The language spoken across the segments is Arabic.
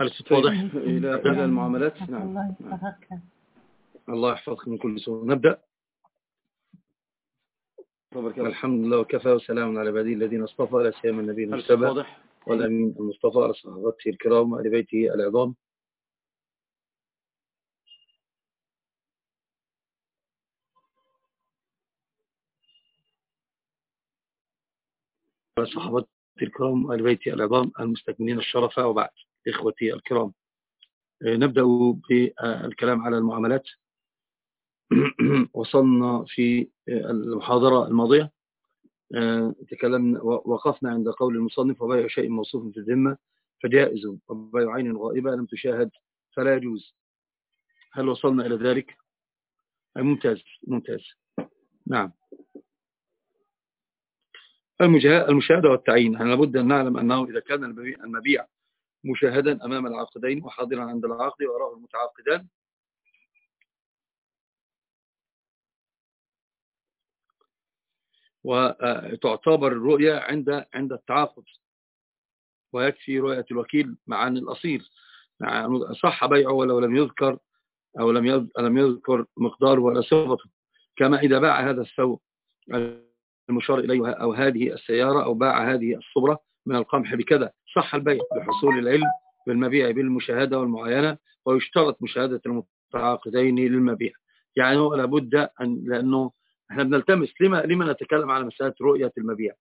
هل الصوت واضح؟ إلى إلى المعاملات. نعم. الله يحفظك الله يحفظك من كل سوء. نبدأ. الحمد لله وكفى وسلام على عباده الذين اصطفى لا سيما النبي المجتبى واضح؟ والأمين المصطفى على صحابته الكرام وآل بيته العظام. على صحابته الكرام وآل بيته العظام المستكملين الشرف وبعد. إخوتي الكرام. آه، نبدأ بالكلام على المعاملات. وصلنا في آه، المحاضرة الماضية. آه، تكلمنا وقفنا عند قول المصنف وبيع شيء موصوف في الذمة فجائز وبيع عين غائبة لم تشاهد فلا يجوز. هل وصلنا إلى ذلك؟ ممتاز ممتاز. نعم. المشاهدة والتعيين. لابد أن نعلم أنه إذا كان المبيع مشاهدا أمام العاقدين وحاضرا عند العقد وراءه المتعاقدان. وتعتبر الرؤية عند عند التعاقد. ويكفي رؤية الوكيل مع أن الأصيل. مع صح بيعه ولو لم يذكر أو لم لم يذكر مقداره ولا صفته. كما إذا باع هذا الثوب المشار إليه أو هذه السيارة أو باع هذه الصبرة من القمح بكذا. صح البيع بحصول العلم بالمبيع بالمشاهدة والمعاينة ويشترط مشاهدة المتعاقدين للمبيع. يعني لابد أن لأنه إحنا بنلتمس لما لما نتكلم على مسألة رؤية المبيع؟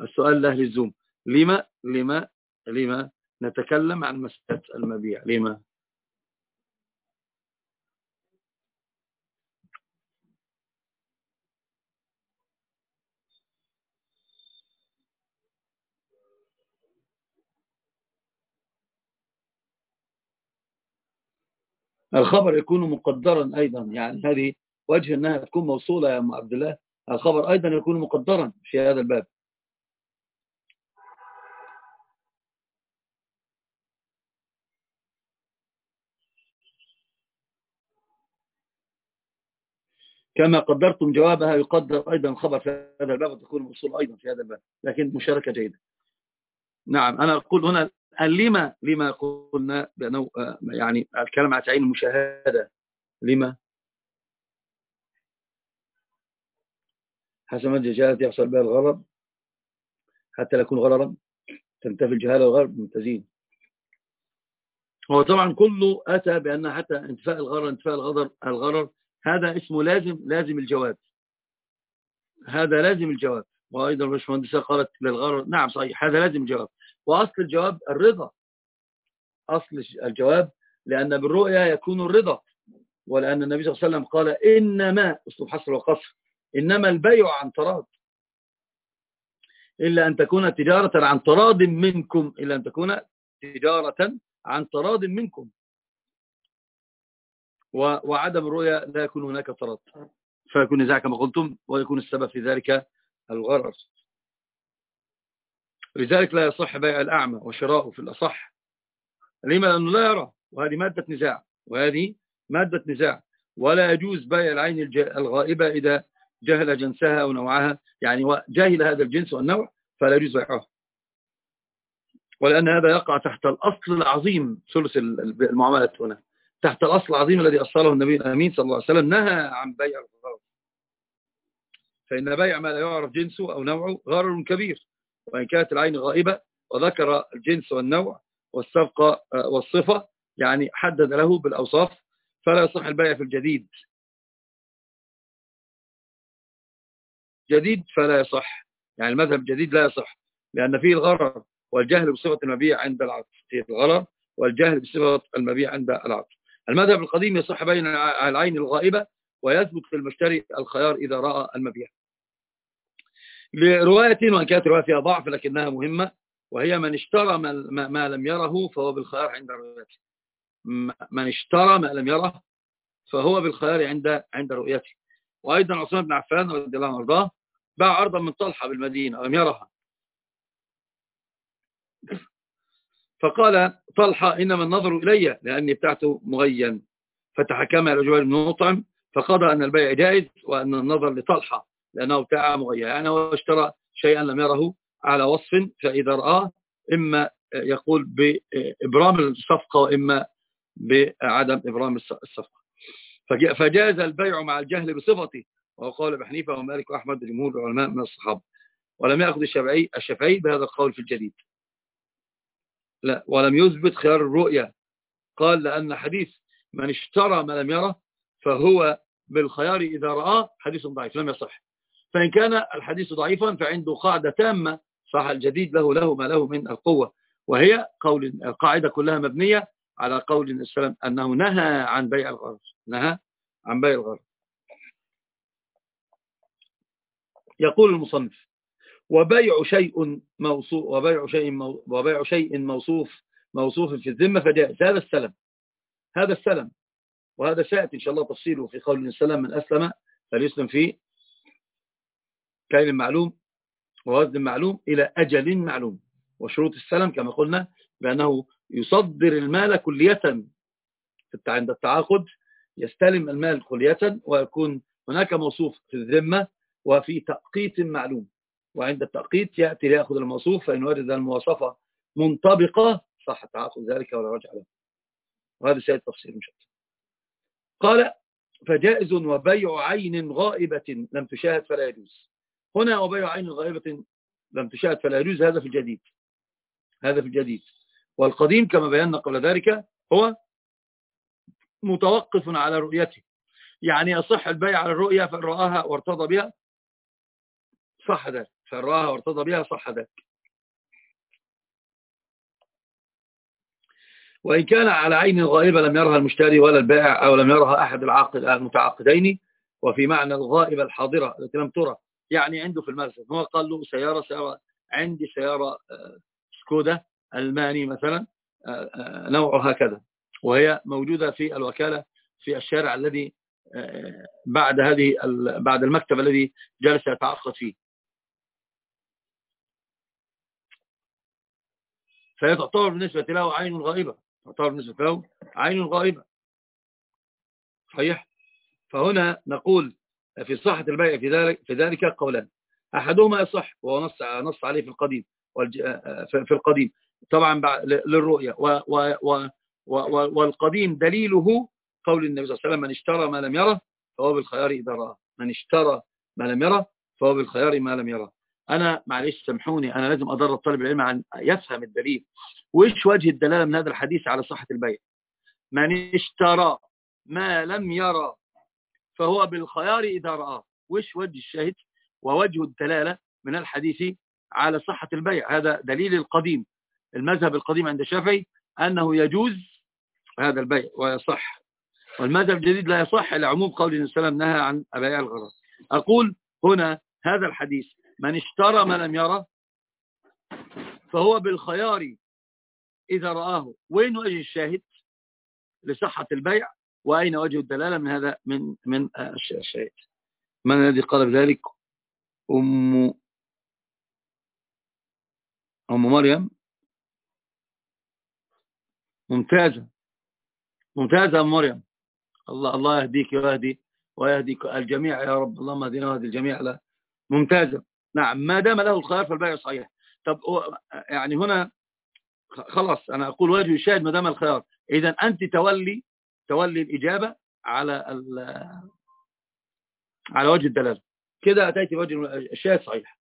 السؤال له للزوم. لما لما لما نتكلم عن مسألة المبيع؟ لما؟ الخبر يكون مقدرا أيضا. يعني هذه وجه أنها تكون موصولة يا أم عبد الله. الخبر أيضا يكون مقدرا في هذا الباب. كما قدرتم جوابها يقدر أيضا الخبر في هذا الباب وتكون موصول أيضا في هذا الباب. لكن مشاركة جيدة. نعم أنا أقول هنا لما لما قلنا بأنه آه، يعني الكلام على تعيين المشاهدة لما؟ حسب الجهالة يحصل بها الغرض حتى لا يكون غررا تنتفي الجهالة والغرض ممتازين هو طبعا كله أتى بأن حتى انتفاء الغرر انتفاء الغرر الغرر هذا اسمه لازم لازم الجواب. هذا لازم الجواب. وأيضا الباشمهندسة قالت للغرر نعم صحيح هذا لازم الجواب. وأصل الجواب الرضا. أصل الجواب لأن بالرؤيا يكون الرضا ولأن النبي صلى الله عليه وسلم قال إنما أسلوب حصر وقصر إنما البيع عن تراض إلا أن تكون تجارة عن تراض منكم إلا أن تكون تجارة عن تراض منكم. وعدم الرؤيا لا يكون هناك تراض فيكون نزاع كما قلتم ويكون السبب في ذلك الغرر. لذلك لا يصح بيع الأعمى وشراؤه في الأصح. لما لأنه لا يرى وهذه مادة نزاع وهذه مادة نزاع. ولا يجوز بيع العين الغائبة إذا جهل جنسها أو نوعها يعني جاهل هذا الجنس والنوع فلا يجوز بيعه. ولأن هذا يقع تحت الأصل العظيم ثلث ال- المعاملات هنا. تحت الأصل العظيم الذي أصله النبي الأمين صلى الله عليه وسلم نهى عن بيع الغرر فإن بيع ما لا يعرف جنسه أو نوعه غرر كبير. وإن كانت العين غائبة وذكر الجنس والنوع والصفقة آه، والصفة يعني حدد له بالأوصاف فلا يصح البيع في الجديد. جديد فلا يصح. يعني المذهب الجديد لا يصح لأن فيه الغرر والجهل بصفة المبيع عند العقد فيه الغرر والجهل بصفة المبيع عند العقد المذهب القديم يصح بين العين الغائبة ويثبت للمشتري الخيار إذا رأى المبيع. لرواية وإن كانت رواية فيها ضعف لكنها مهمة وهي من اشترى ما, ما لم يره فهو بالخيار عند رؤيته. من اشترى ما لم يره فهو بالخيار عند عند رؤيته. وأيضا عثمان بن عفان رضي الله عنه وأرضاه باع أرضا من طلحة بالمدينة ولم يرها. فقال طلحة إنما النظر إلي لأني بتاعته مغين فتحكم إلى جوال بن مطعم فقضى أن البيع جائز وأن النظر لطلحة لأنه بتاع مغين يعني هو اشترى شيئا لم يره على وصف فإذا رآه إما يقول بإبرام الصفقة وإما بعدم إبرام الصفقة. فجاز البيع مع الجهل بصفته. وهو قول ابن حنيفة ومالك وأحمد جمهور العلماء من الصحابة. ولم يأخذ الشافعي الشافعي بهذا القول في الجديد. لا ولم يثبت خيار الرؤيا قال لأن حديث من اشترى ما لم يره فهو بالخيار إذا رآه حديث ضعيف لم يصح. فإن كان الحديث ضعيفا فعنده قاعدة تامة صح الجديد له له ما له من القوة. وهي قول القاعدة كلها مبنية على قول السلام أنه نهى عن بيع الغرض نهى عن بيع الغرض يقول المصنف وبيع شيء موصوف وبيع شيء وبيع شيء موصوف موصوف في الذمة فجائز هذا السلم. هذا السلم وهذا سيأتي إن شاء الله تفصيله في قول السلام من أسلم فليسلم في كيل معلوم ووزن معلوم إلى أجل معلوم. وشروط السلم كما قلنا بأنه يصدر المال كلية عند التعاقد يستلم المال كلية ويكون هناك موصوف في الذمة وفي تأقيت معلوم. وعند التأقيت يأتي ليأخذ الموصوف فإن وجد المواصفة منطبقة صح تعاقد ذلك ولا رجع له. وهذا سيد تفصيل الله. قال فجائز وبيع عين غائبة لم تشاهد فلا يجوز. هنا وبيع عين غائبة لم تشاهد فلا يجوز. هذا في الجديد. هذا في الجديد. والقديم كما بينا قبل ذلك هو متوقف على رؤيته. يعني يصح البيع على الرؤية فإن رآها وارتضى بها صح ذلك. فإن رآها وارتضى بها صح ذلك. وإن كان على عين غائبة لم يرها المشتري ولا البائع أو لم يرها أحد العاقد المتعاقدين وفي معنى الغائبة الحاضرة التي لم ترى. يعني عنده في المرسل هو قال له سيارة سيارة عندي سيارة آه، سكودا ألماني مثلا آه، آه، نوعها كذا وهي موجودة في الوكالة في الشارع الذي بعد هذه بعد المكتب الذي جلس يتعقد فيه. فهي تعتبر بالنسبة له عين غائبة تعتبر بالنسبة له عين غائبة. صحيح؟ فهنا نقول في صحة البيع في ذلك في ذلك قولان أحدهما يصح وهو نص نص عليه في القديم في القديم. طبعا للرؤية والقديم دليله قول النبي صلى الله عليه وسلم من اشترى ما لم يره فهو بالخيار إذا رأى من اشترى ما لم يره فهو بالخيار ما لم يره. أنا معلش سامحوني أنا لازم أدرب طالب العلم عن يفهم الدليل. وإيش وجه الدلالة من هذا الحديث على صحة البيع؟ من اشترى ما لم يرى فهو بالخيار إذا رآه. وش وجه الشاهد؟ ووجه الدلالة من الحديث على صحة البيع. هذا دليل القديم المذهب القديم عند الشافعي أنه يجوز هذا البيع ويصح. والمذهب الجديد لا يصح لعموم قول النبي صلى الله عليه وسلم نهى عن بيع الغرض أقول هنا هذا الحديث من اشترى ما لم يره فهو بالخيار إذا رآه. وين وجه الشاهد؟ لصحة البيع. وأين وجه الدلالة من هذا من من الشاهد من الذي قال بذلك؟ أم أم مريم؟ ممتازة. ممتازة أم مريم. الله الله يهديك ويهدي ويهديك الجميع. يا رب اللهم اهدنا واهدي الجميع لا ممتازة. نعم ما دام له الخيار فالبيع صحيح. طب يعني هنا خلاص أنا أقول وجه الشاهد ما دام الخيار. إذا أنت تولي تولي الإجابة على على وجه الدلالة. كده أتيت بوجه الشاهد صحيح.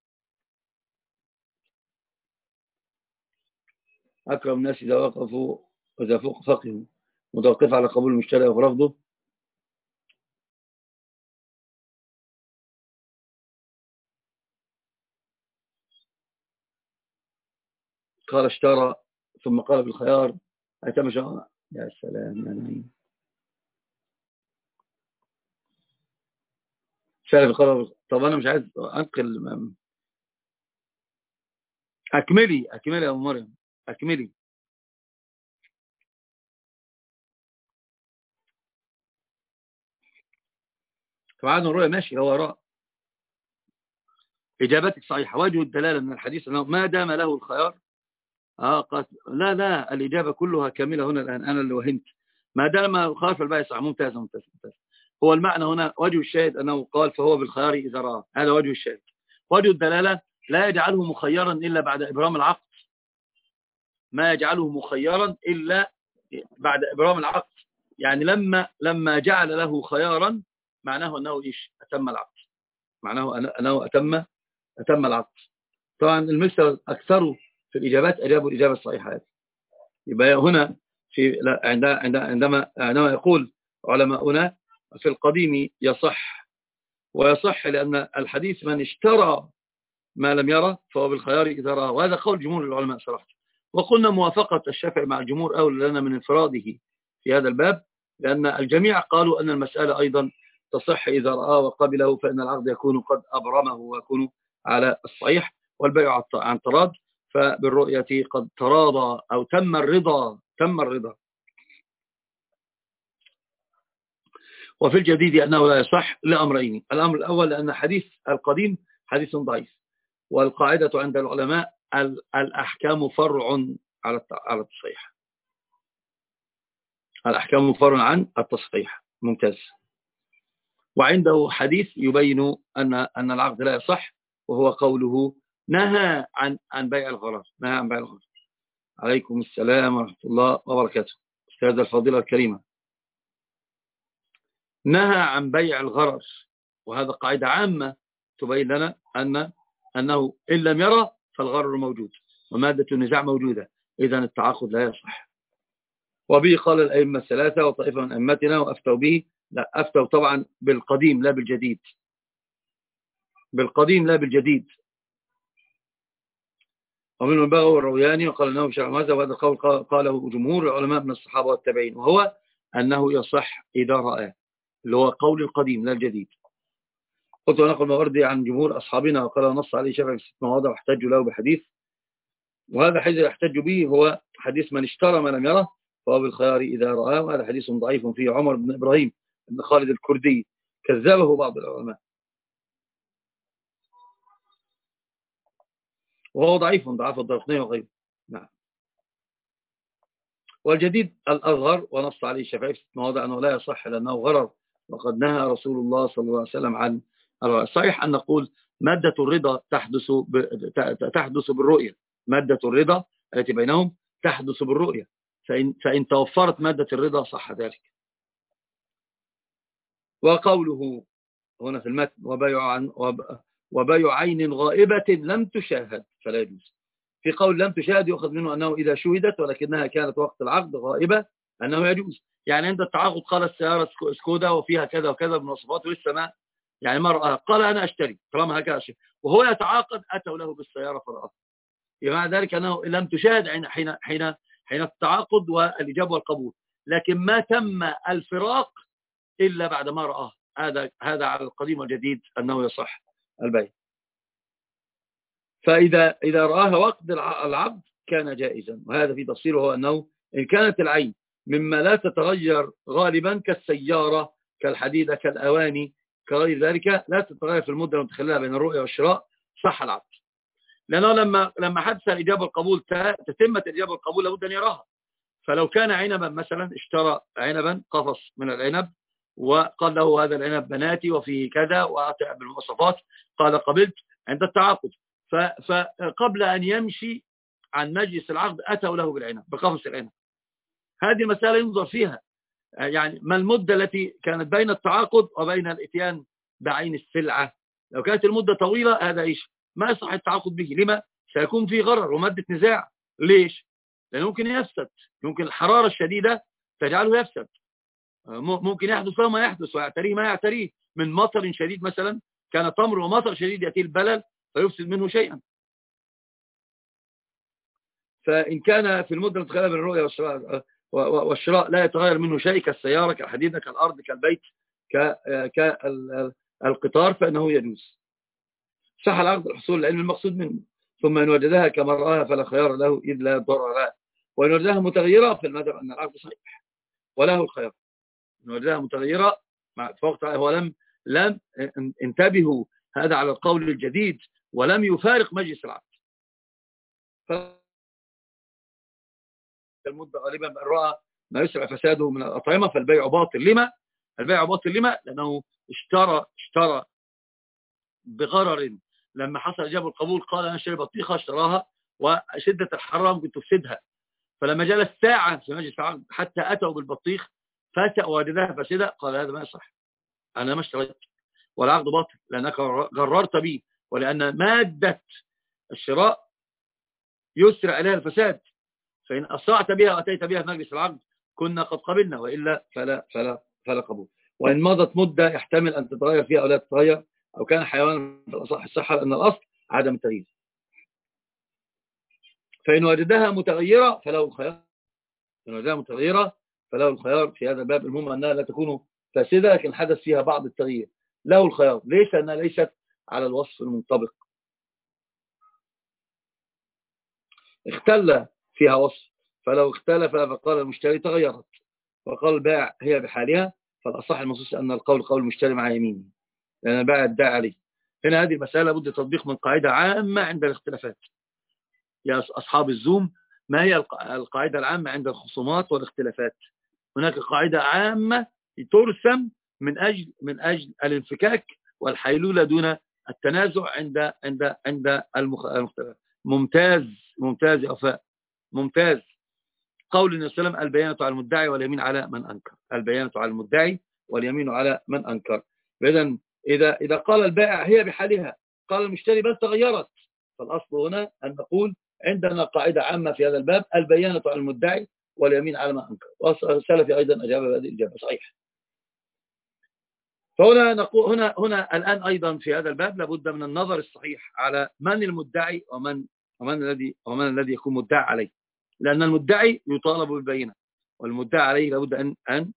أكرم الناس إذا وقفوا وإذا فوق فقهوا متوقف على قبول المشتري أو رفضه. قال اشترى ثم قال بالخيار. أتم يا سلام يا نعيم شايف القرار طب أنا مش عايز أنقل أكملي أكملي يا أبو مريم. أكملي. طبعا الرؤيا ماشي هو راء إجابتك صحيحة. وجه الدلالة من الحديث أنه ما دام له الخيار آه قال لا لا الإجابة كلها كاملة هنا الآن أنا اللي وهمت. ما دام الخيار فالباقي صحيح ممتاز ممتاز ممتاز. هو المعنى هنا وجه الشاهد أنه قال فهو بالخيار إذا رأى. هذا وجه الشاهد. وجه الدلالة لا يجعله مخيرا إلا بعد إبرام العقد. ما يجعله مخيرا إلا بعد إبرام العقد. يعني لما لما جعل له خيارا معناه أنه إيش؟ أتم العقد. معناه أنه أتم أتم العقد. طبعا المستر أكثر في الإجابات أجابوا الإجابة الصحيحة. هذه يبقى هنا في عندما عندما يقول علماؤنا في القديم يصح ويصح لأن الحديث من اشترى ما لم يرى فهو بالخيار إذا رأى. وهذا قول جمهور العلماء صراحة. وقلنا موافقة الشافعي مع الجمهور أولى لنا من انفراده في هذا الباب لأن الجميع قالوا أن المسألة أيضا تصح إذا رآه وقبله فإن العقد يكون قد أبرمه ويكون على الصحيح والبيع عن تراد فبالرؤية قد تراضى أو تم الرضا تم الرضا. وفي الجديد أنه لا يصح لأمرين. الأمر الأول لأن حديث القديم حديث ضعيف والقاعدة عند العلماء الأحكام فرع على التصحيح. الأحكام فرع عن التصحيح. ممتاز. وعنده حديث يبين أن أن العقد لا يصح وهو قوله نهى عن عن بيع الغرر. نهى عن بيع الغرر. عليكم السلام ورحمة الله وبركاته. أستاذ الفضيلة الكريمة. نهى عن بيع الغرر وهذا قاعدة عامة تبين لنا أن أنه إن لم يرى فالغرر موجود ومادة النزاع موجودة إذا التعاقد لا يصح. وبه قال الأئمة الثلاثة وطائفة من أئمتنا وأفتوا به لا أفتوا طبعا بالقديم لا بالجديد. بالقديم لا بالجديد. ومن البغوي والروياني وقال إنه شرع ماذا وهذا القول قاله جمهور العلماء من الصحابة والتابعين وهو أنه يصح إذا رأى. اللي هو قول القديم لا الجديد. قلت ونقل مواردي عن جمهور أصحابنا وقال نص عليه شافعي في ست مواضع واحتجوا له بحديث. وهذا حديث يحتج به هو حديث من اشترى ما لم يره فهو بالخيار إذا رآه. وهذا حديث ضعيف فيه عمر بن إبراهيم بن خالد الكردي. كذبه بعض العلماء. وهو ضعيف ضعف الضرقني وغيره. نعم. والجديد الأصغر ونص عليه الشافعي في مواضع أنه لا يصح لأنه غرر. وقد نهى رسول الله صلى الله عليه وسلم عن صحيح أن نقول مادة الرضا تحدث تحدث بالرؤية. مادة الرضا التي بينهم تحدث بالرؤية. فإن, فإن توفرت مادة الرضا صح ذلك. وقوله هنا في المتن وبيع, عن وبيع عين غائبة لم تشاهد. فلا يجوز. في قول لم تشاهد يؤخذ منه أنه إذا شهدت ولكنها كانت وقت العقد غائبة أنه يجوز. يعني عند التعاقد قال السيارة سكودا وفيها كذا وكذا بمواصفات لسه يعني مرأة قال أنا أشتري طالما هكذا شيء وهو يتعاقد أتوا له بالسيارة فرأته مع ذلك أنه لم تشاهد حين حين حين التعاقد والإجابة والقبول. لكن ما تم الفراق إلا بعد ما رآه. هذا هذا على القديم والجديد أنه يصح البيع. فإذا إذا رآها وقت العبد كان جائزا. وهذا في تفصيله هو أنه إن كانت العين مما لا تتغير غالبا كالسيارة كالحديدة كالأواني. كغير ذلك لا تتغير في المدة المتخللة بين الرؤية والشراء. صح العقد لأنه لما لما حدث الإجابة والقبول تتمت الإجابة والقبول لابد أن يراها. فلو كان عنبا مثلا اشترى عنبا قفص من العنب وقال له هذا العنب بناتي وفيه كذا وأعطي بالمواصفات قال قبلت عند التعاقد. فقبل أن يمشي عن مجلس العقد أتوا له بالعنب بقفص العنب. هذه المسألة ينظر فيها. يعني ما المدة التي كانت بين التعاقد وبين الإتيان بعين السلعة؟ لو كانت المدة طويلة هذا إيش؟ ما يصح التعاقد به. لما؟ سيكون فيه غرر ومادة نزاع. ليش؟ لأنه ممكن يفسد. ممكن الحرارة الشديدة تجعله يفسد. ممكن يحدث له ما يحدث ويعتريه ما يعتريه. من مطر شديد مثلا كان تمر ومطر شديد يأتي البلل فيفسد منه شيئا. فإن كان في المدة المتخيلة الرؤية والشراء لا يتغير منه شيء كالسيارة كالحديدة كالأرض كالبيت كالقطار فإنه يجوز. صح العقد الحصول العلم المقصود منه. ثم إن وجدها كما رآها فلا خيار له إذ لا ضرر وإن وجدها متغيرة في المذهب أن العقد صحيح. وله الخيار. إن وجدها متغيرة فوقت هو لم لم انتبهوا هذا على القول الجديد ولم يفارق مجلس العقد. المدة غالبا من رأى ما يسرع فساده من الأطعمة فالبيع باطل. لما؟ البيع باطل لما؟ لأنه اشترى اشترى بغرر. لما حصل إجابة القبول قال أنا شرب بطيخة اشتراها وشدة الحرارة ممكن تفسدها فلما جلس ساعة في مجلس حتى أتوا بالبطيخ فوجدها فاسدة قال هذا ما يصح. أنا ما اشتريت والعقد باطل لأنك غررت به ولأن مادة الشراء يسرع إليها الفساد. فإن أسرعت بها وأتيت بها في مجلس العقد كنا قد قبلنا وإلا فلا, فلا, فلا قبول. وإن مضت مدة يحتمل أن تتغير فيها أو لا تتغير أو كان حيوانا في الأصح الصحة لأن الأصل عدم التغيير. فإن وجدها متغيرة فله الخيار. إن وجدها متغيرة فله الخيار في هذا الباب. المهم أنها لا تكون فاسدة لكن حدث فيها بعض التغيير. له الخيار. ليس أنها ليست على الوصف المنطبق. اختل فيها وصف. فلو اختلف فقال المشتري تغيرت. وقال البائع هي بحالها فالأصح المصوص أن القول قول المشتري مع يمينه. لأن البائع ادعى عليه. هنا هذه المسألة بد تطبيق من قاعدة عامة عند الاختلافات. يا أصحاب الزوم ما هي القاعدة العامة عند الخصومات والاختلافات؟ هناك قاعدة عامة ترسم من أجل من أجل الانفكاك والحيلولة دون التنازع عند عند عند المختلف. ممتاز ممتاز يا وفاء. ممتاز. قول النبي صلى الله عليه وسلم البيانة على المدعي واليمين على من أنكر. البيانة على المدعي واليمين على من أنكر. إذا إذا إذا قال البائع هي بحالها قال المشتري بل تغيرت. فالأصل هنا أن نقول عندنا قاعدة عامة في هذا الباب البيانة على المدعي واليمين على من أنكر. والسلفي أيضا أجاب هذه الإجابة صحيح فهنا نقول هنا هنا الآن أيضا في هذا الباب لابد من النظر الصحيح على من المدعي ومن ومن الذي ومن الذي يكون مدعى عليه. لأن المدعي يطالب بالبينة والمدعى عليه لابد أن أن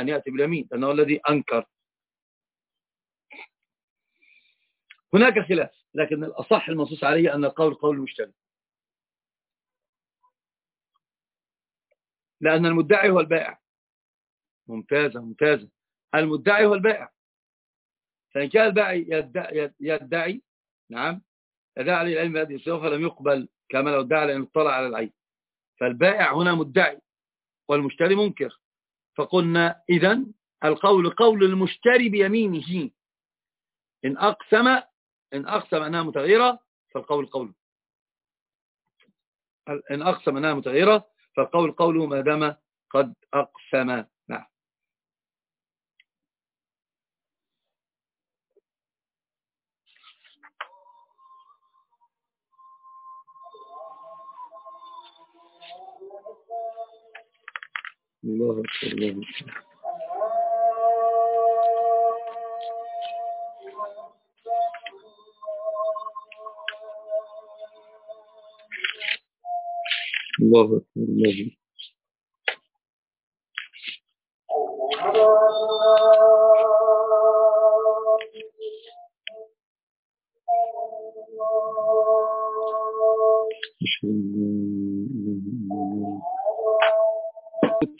أن يأتي باليمين لأنه الذي أنكر. هناك خلاف لكن الأصح المنصوص عليه أن القول قول المشتري لأن المدعي هو البائع. ممتازة ممتازة. المدعي هو البائع. فإن كان البائع يدعي, يدعي نعم يدعي عليه العلم هذه الصفة لم يقبل كما لو ادعى لأن اطلع على العين. فالبائع هنا مدعي والمشتري منكر. فقلنا إذا القول قول المشتري بيمينه. إن أقسم إن أقسم أنها متغيرة فالقول قوله. إن أقسم أنها متغيرة فالقول قوله ما دام قد أقسم. الله أكبر الله أكبر الله أكبر الله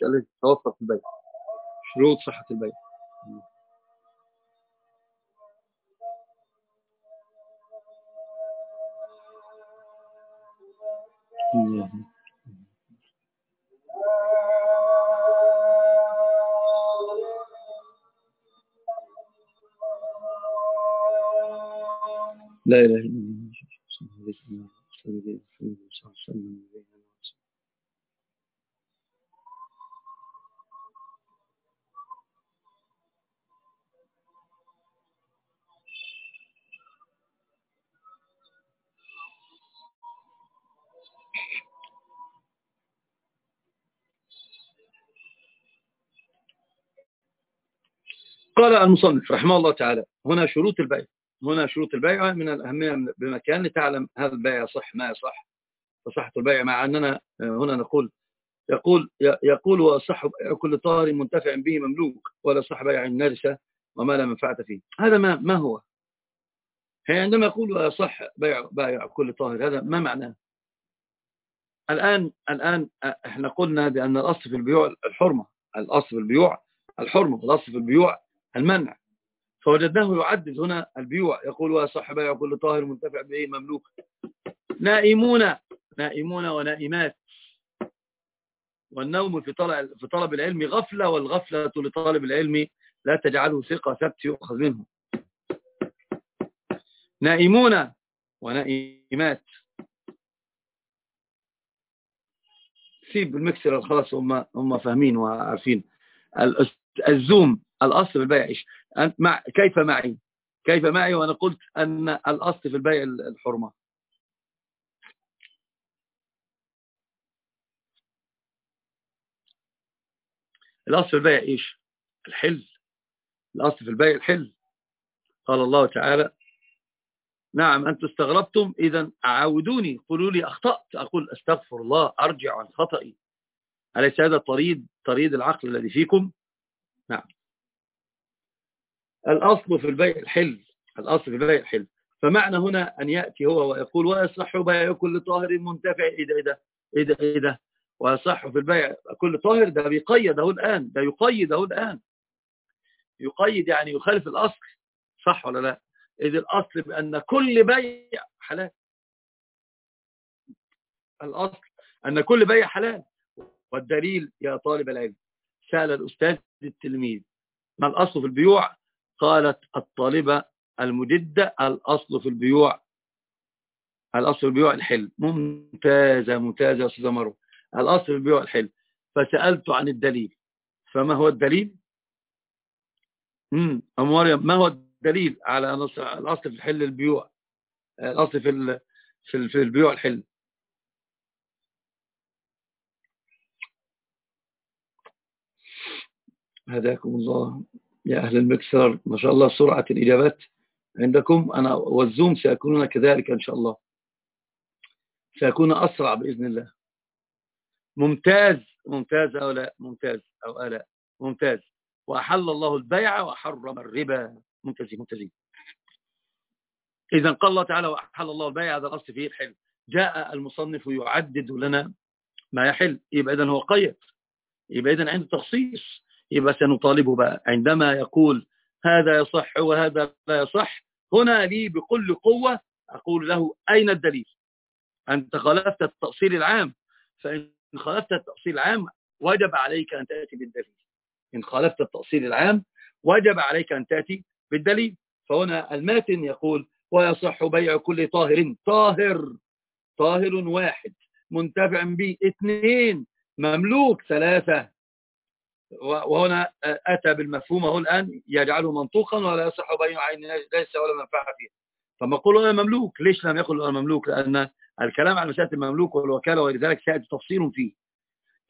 التي توفر في البيت. شروط صحة البيت. لا إله إلا قال المصنف رحمه الله تعالى هنا شروط البيع هنا شروط البيع من الأهمية بمكان لتعلم هذا البيع يصح ما يصح فصحة البيع مع أننا هنا نقول يقول يقول وصح بيع كل طاهر منتفع به مملوك ولا صح بيع النجسة وما لا منفعة فيه. هذا ما ما هو؟ هي عندما يقول وصح بيع بيع كل طاهر هذا ما معناه؟ الآن الآن إحنا قلنا بأن الأصل في البيوع الحرمة الأصل في البيوع الحرمة والأصل في البيوع المنع. فوجدناه يعدد هنا البيوع. يقول وصح بيع كل طاهر منتفع به مملوك. نائمون نائمون ونائمات. والنوم في طلب, في طلب العلم غفلة والغفلة لطالب العلم لا تجعله ثقة ثبت يؤخذ منه. نائمون ونائمات. سيب المكسر خلاص هم هم فاهمين وعارفين. الزوم. الأصل في البيع إيش؟ مع كيف معي؟ كيف معي؟ وأنا قلت أن الأصل في البيع الحرمة. الأصل في البيع إيش؟ الحل. الأصل في البيع الحل. قال الله تعالى نعم أنتم استغربتم إذا عاودوني قولوا لي أخطأت. أقول أستغفر الله أرجع عن خطئي. أليس هذا طريد طريد العقل الذي فيكم؟ نعم. الأصل في البيع الحل الأصل في البيع الحل. فمعنى هنا أن يأتي هو ويقول ويصح بيع كل طاهر منتفع إيه ده إيه ده إيه ده إيه ده. ويصح في البيع كل طاهر ده بيقيده الآن ده يقيده الآن. يقيد يعني يخالف الأصل صح ولا لا؟ إذ الأصل بأن كل بيع حلال. الأصل أن كل بيع حلال. والدليل يا طالب العلم سأل الأستاذ التلميذ ما الأصل في البيوع؟ قالت الطالبة المجدة الأصل في البيوع. الأصل في البيوع الحل. ممتازة ممتازة أستاذ مرو الأصل في البيوع الحل. فسألت عن الدليل. فما هو الدليل؟ امم مريم ما هو الدليل على الأصل في الحل البيوع؟ الأصل في في البيوع الحل. هداكم الله. يا أهل المكسر ما شاء الله سرعة الإجابات عندكم. أنا والزوم سيكونون كذلك إن شاء الله. سيكون أسرع بإذن الله. ممتاز ممتاز أو لا ممتاز أو لا ممتاز. وأحل الله البيع وحرم الربا. ممتازين ممتازين. إذا قال الله تعالى وأحل الله البيع هذا الأصل فيه الحل. جاء المصنف يعدد لنا ما يحل. يبقى إذن هو قيد. يبقى إذن عنده تخصيص. يبقى سنطالبه بقى. عندما يقول هذا يصح وهذا لا يصح هنا لي بكل قوة أقول له أين الدليل؟ أنت خالفت التأصيل العام. فإن خالفت التأصيل العام وجب عليك أن تأتي بالدليل. إن خالفت التأصيل العام وجب عليك أن تأتي بالدليل. فهنا الماتن يقول ويصح بيع كل طاهر. طاهر طاهر واحد منتفع به اثنين مملوك ثلاثة. وهنا أتى بالمفهوم هو الآن يجعله منطوقا ولا يصح بيع عين ليس ولا منفعة فيه. فما قول أنا مملوك ليش لم يقل أنا مملوك؟ لأن الكلام عن مسألة المملوك والوكالة وغير ذلك سيأتي تفصيل فيه.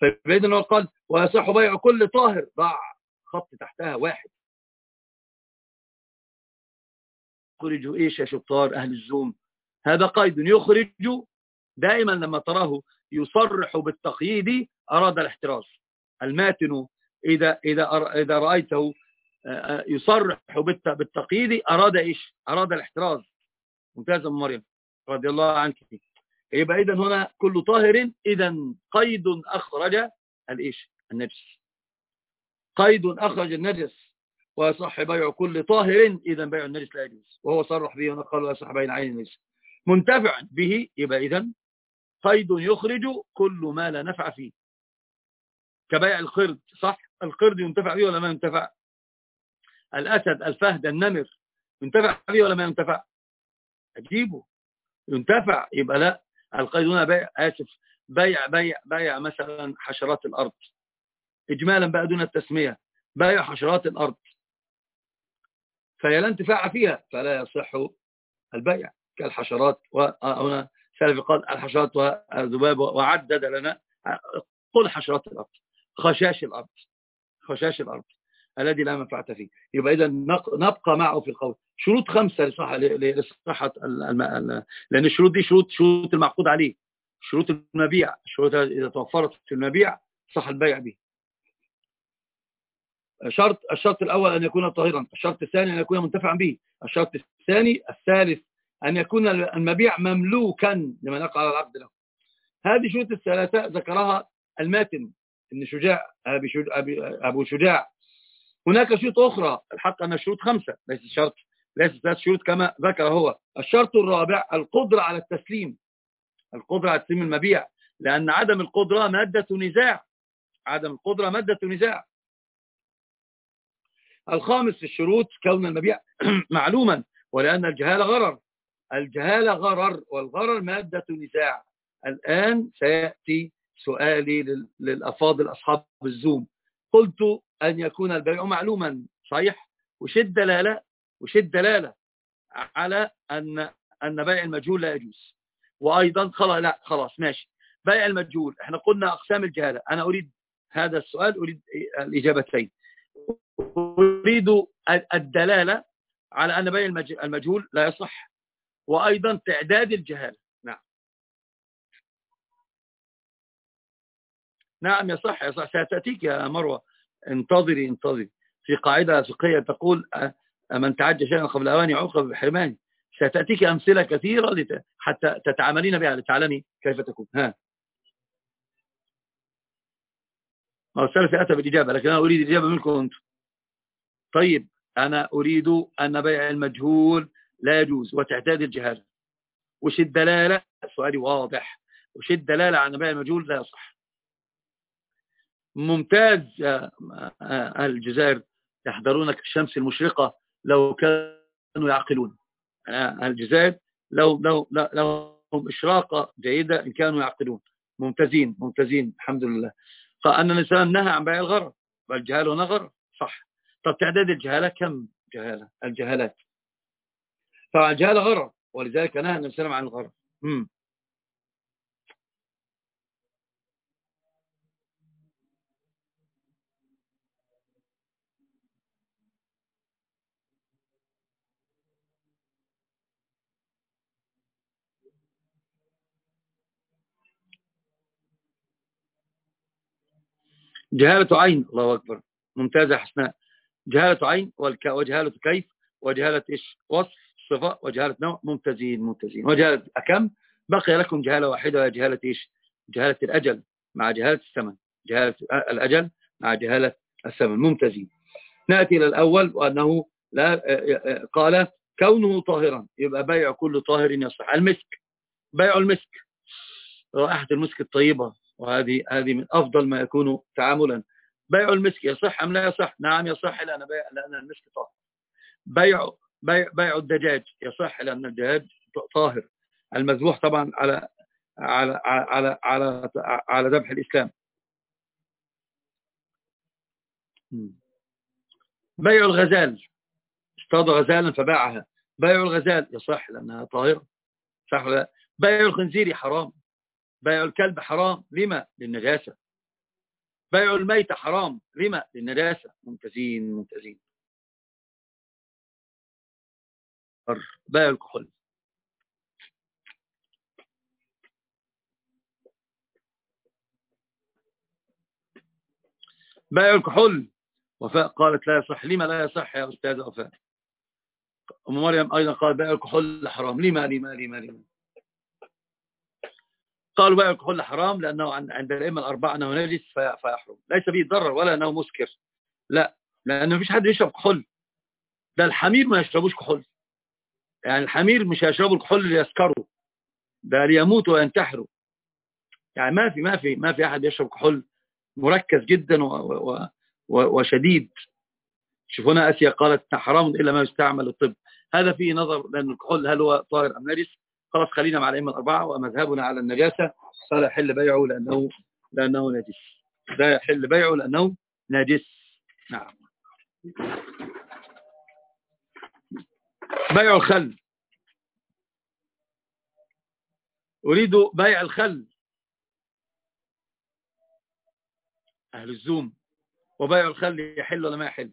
فبإذن الله قال ويصح بيع كل طاهر. ضع خط تحتها واحد. يخرج إيش يا شطار أهل الزوم؟ هذا قيد يخرج دائما لما تراه يصرح بالتقييد أراد الاحتراز. الماتن إذا إذا إذا رأيته يصرح بالتقييد أراد إيش؟ أراد الاحتراز. ممتازه مريم رضي الله عنك. يبقى اذا هنا كل طاهر اذا قيد أخرج الإيش؟ النجس. قيد أخرج النجس. ويصح بيع كل طاهر إذا بيع النجس لا يجوز. وهو صرح به ونقل ويصح بين عين النجس. منتفع به يبقى إذا قيد يخرج كل ما لا نفع فيه. كبيع القرد صح؟ القرد ينتفع به ولا ما ينتفع؟ الأسد الفهد النمر ينتفع به ولا ما ينتفع؟ أجيبه. ينتفع يبقى لا. القيد هنا بيع آسف بيع بيع بيع مثلا حشرات الأرض. إجمالا بقى دون التسمية بيع حشرات الأرض. فهي لا انتفاع فيها فلا يصح البيع كالحشرات وهنا سلف قال الحشرات والذباب وعدد لنا قل حشرات الأرض. خشاش الأرض. خشاش الأرض. الذي لا منفعة فيه. يبقى إذا نبقى معه في القول. شروط خمسة لصحة لصحة لأن الشروط دي شروط شروط المعقود عليه. شروط المبيع. الشروط إذا توفرت في المبيع صح البيع به. شرط الشرط الأول أن يكون طاهرا. الشرط الثاني أن يكون منتفعا به. الشرط الثاني الثالث أن يكون المبيع مملوكا لمن يقع على العقد له. هذه شروط الثلاثة ذكرها الماتن. ابن شجاع أبو شجاع. هناك شروط أخرى الحق أن الشروط خمسة ليس شرط ليس ثلاث شروط كما ذكر هو. الشرط الرابع القدرة على التسليم. القدرة على تسليم المبيع لأن عدم القدرة مادة نزاع. عدم القدرة مادة نزاع. الخامس في الشروط كون المبيع معلوما ولأن الجهالة غرر. الجهالة غرر والغرر مادة نزاع. الآن سيأتي سؤالي للأفاضل أصحاب الزوم. قلت أن يكون البيع معلوما صحيح؟ وش الدلالة وش الدلالة على أن أن بيع المجهول لا يجوز. وأيضا خلاص لا خلاص ماشي. بيع المجهول إحنا قلنا أقسام الجهالة. أنا أريد هذا السؤال أريد الإجابتين. أريد الدلالة على أن بيع المجهول لا يصح. وأيضا تعداد الجهالة. نعم يصح يصح ستأتيك يا مروة. انتظري انتظري. في قاعدة فقهية تقول من تعجى شيئا قبل أواني عوقب بحرمان ستأتيك أمثلة كثيرة. حتى تتعاملين بها لتعلمي كيف تكون. ها. ما السلف أتى بالإجابة لكن أنا أريد الإجابة منكم أنتم. طيب أنا أريد أن بيع المجهول لا يجوز وتعتاد الجهالة وش الدلالة؟ سؤالي واضح. وش الدلالة على بيع المجهول لا يصح؟ ممتاز أهل الجزائر يحضرونك الشمس المشرقة لو كانوا يعقلون. أهل الجزائر لو لو لهم إشراقة جيدة إن كانوا يعقلون. ممتازين ممتازين الحمد لله. فأن الإنسان نهى عن بيع الغرر والجهال هنا غرر صح. طب تعداد الجهالة كم جهالة؟ الجهالات. طبعا الجهالة غرر ولذلك نهى النبي صلى الله عليه وسلم عن الغرر جهالة عين الله أكبر. ممتازة حسناء. جهالة عين وجهالة كيف؟ وجهالة إيش؟ وصف صفة. وجهالة نوع ممتازين ممتازين. وجهالة أكم؟ بقي لكم جهالة واحدة وهي جهالة إيش؟ جهالة الأجل مع جهالة الثمن. جهالة الأجل مع جهالة الثمن. ممتازين. نأتي إلى الأول وأنه لا قال كونه طاهرا. يبقى بيع كل طاهر يصح. المسك. بيع المسك. رائحة المسك الطيبة. وهذه هذه من أفضل ما يكون تعاملا. بيع المسك يصح أم لا يصح؟ نعم يصح لأن, بيع لأن المسك طاهر. بيع بيع, بيع الدجاج يصح لأن الدجاج طاهر. المذبوح طبعا على على على على على ذبح الإسلام. بيع الغزال. اصطاد غزالا فباعها. بيع الغزال يصح لأنها طاهرة. صح ولا بيع الخنزير حرام. بيع الكلب حرام لما للنجاسة. بيع الميت حرام لما للنجاسة. ممتازين ممتازين بيع الكحول. بيع الكحول. وفاء قالت لا يصح. لما لا يصح يا أستاذ وفاء؟ أم مريم أيضا قال بيع الكحول حرام. لما لما لما لما. قالوا بقى الكحول حرام لأنه عند الأئمة الأربعة أنه نجس فيحرم. ليس به ضرر ولا أنه مسكر. لا لأنه مفيش حد يشرب كحول. ده الحمير ما يشربوش كحول. يعني الحمير مش هيشربوا الكحول ليسكروا ده ليموتوا وينتحروا. يعني ما في ما في ما في أحد يشرب كحول مركز جدا و و و وشديد. شوفونا أسيا قالت حرام إلا ما يستعمل للطب هذا فيه نظر لأن الكحول هل هو طاهر أم نجس؟ خلاص خلينا مع الأئمة الأربعة ومذهبنا على النجاسة فلا يحل بيعه لأنه لأنه نجس. لا يحل بيعه لأنه نجس. نعم. بيع الخل. أريد بيع الخل. أهل الزوم. وبيع الخل يحل ولا ما يحل؟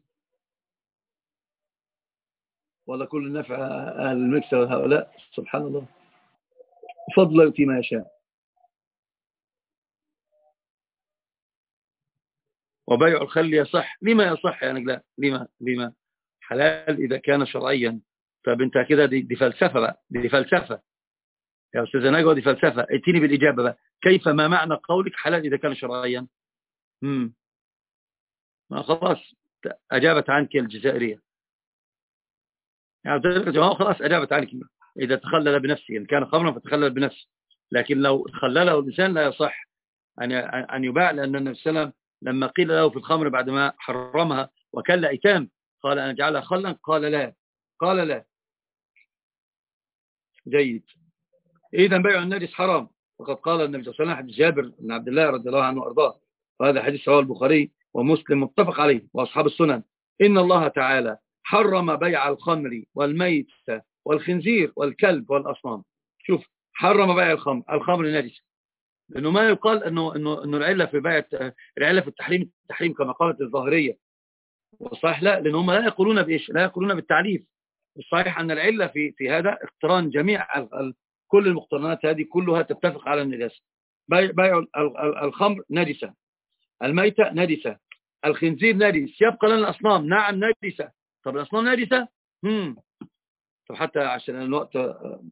ولا كل النفع أهل المكسة هؤلاء. سبحان الله. فضل يؤتي ما يشاء وبيع الخل يصح. لما يصح يعني؟ لا. لما؟ لما؟ حلال إذا كان شرعيا. طب أنت كده دي, دي فلسفة بقى. دي فلسفة. يا أستاذ نجوى دي فلسفة. إتيني بالإجابة بقى. كيف ما معنى قولك حلال إذا كان شرعيا؟ امم ما خلاص. أجابت عنك الجزائرية. يعني خلاص أجابت عنك. إذا تخلل بنفسه إن كان خمرا فتخلل بنفسه. لكن لو خلله الإنسان لا يصح أن أن يباع لأن النبي صلى الله عليه وسلم لما قيل له في الخمر بعدما حرمها وكل أيتام قال أنا جعلها خلا؟ قال لا. قال لا. جيد. إذا بيع النجس حرام. وقد قال النبي صلى الله عليه وسلم حديث جابر بن عبد الله رضي الله عنه وأرضاه. وهذا حديث رواه البخاري ومسلم متفق عليه وأصحاب السنن. إن الله تعالى حرم بيع الخمر والميت والخنزير والكلب والأصنام. شوف حرم بيع الخمر الخمر نجس. لأنه ما يقال إنه إنه إنه العلة في بيع العلة في التحريم التحريم كما قالت الظاهرية. والصحيح لا لأن هم لا يقولون بإيش لا يقولون بالتعريف. الصحيح أن العلة في في هذا اقتران جميع كل المقترنات هذه كلها تتفق على النجاسة. بيع الخمر نجسة. الميتة نجسة. الخنزير نجس. يبقى لنا الأصنام. نعم نجسة. طب الأصنام نجسة. طب حتى عشان الوقت آه،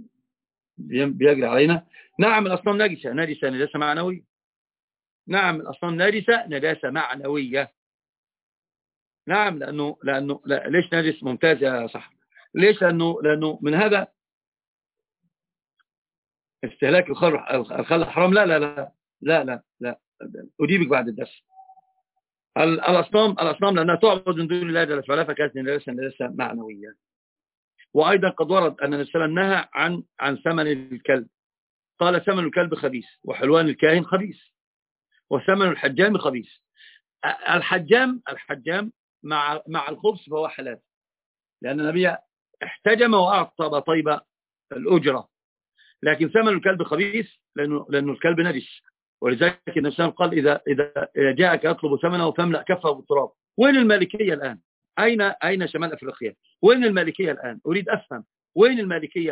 بيجري علينا. نعم الأصنام نجسة نجسة نجاسة معنوية. نعم الأصنام نجسة نجاسة معنوية. نعم لأنه لأنه لا ليش نجس؟ ممتاز يا صح ليش؟ لأنه لأنه من هذا استهلاك الخل حرام؟ لا لا لا لا لا لا. أجيبك بعد الدرس. الأصنام الأصنام لأنها تعبد من دون الله جل وعلا فكانت نجاسة معنوية. وأيضا قد ورد أن النبي صلى الله عليه وسلم نهى عن عن ثمن الكلب. قال ثمن الكلب خبيث وحلوان الكاهن خبيث وثمن الحجام خبيث. الحجام الحجام مع مع الخبز فهو حلال لأن النبي احتجم وأعطى طيبة الأجرة. لكن ثمن الكلب خبيث لأنه, لأنه الكلب نجس. ولذلك النبي صلى الله عليه وسلم قال إذا, إذا جاءك يطلب ثمنه فاملأ كفه بالتراب. وين المالكية الآن؟ أين أين شمال أفريقيا؟ وين المالكية الآن؟ أريد أفهم. وين المالكية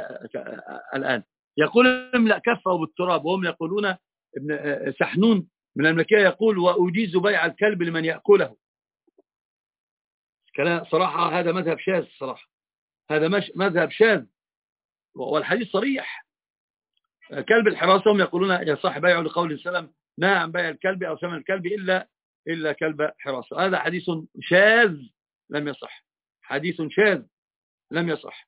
الآن؟ يقول املأ كفه بالتراب وهم يقولون ابن سحنون من الملكية يقول وأجيز بيع الكلب لمن يأكله. كلام صراحة هذا مذهب شاذ صراحة. هذا مش مذهب شاذ. والحديث صريح. كلب الحراسة هم يقولون يا صاحب بيع لقول السلام نهى عن بيع الكلب أو ثمن الكلب إلا إلا كلب حراسة. هذا حديث شاذ. لم يصح. حديث شاذ لم يصح.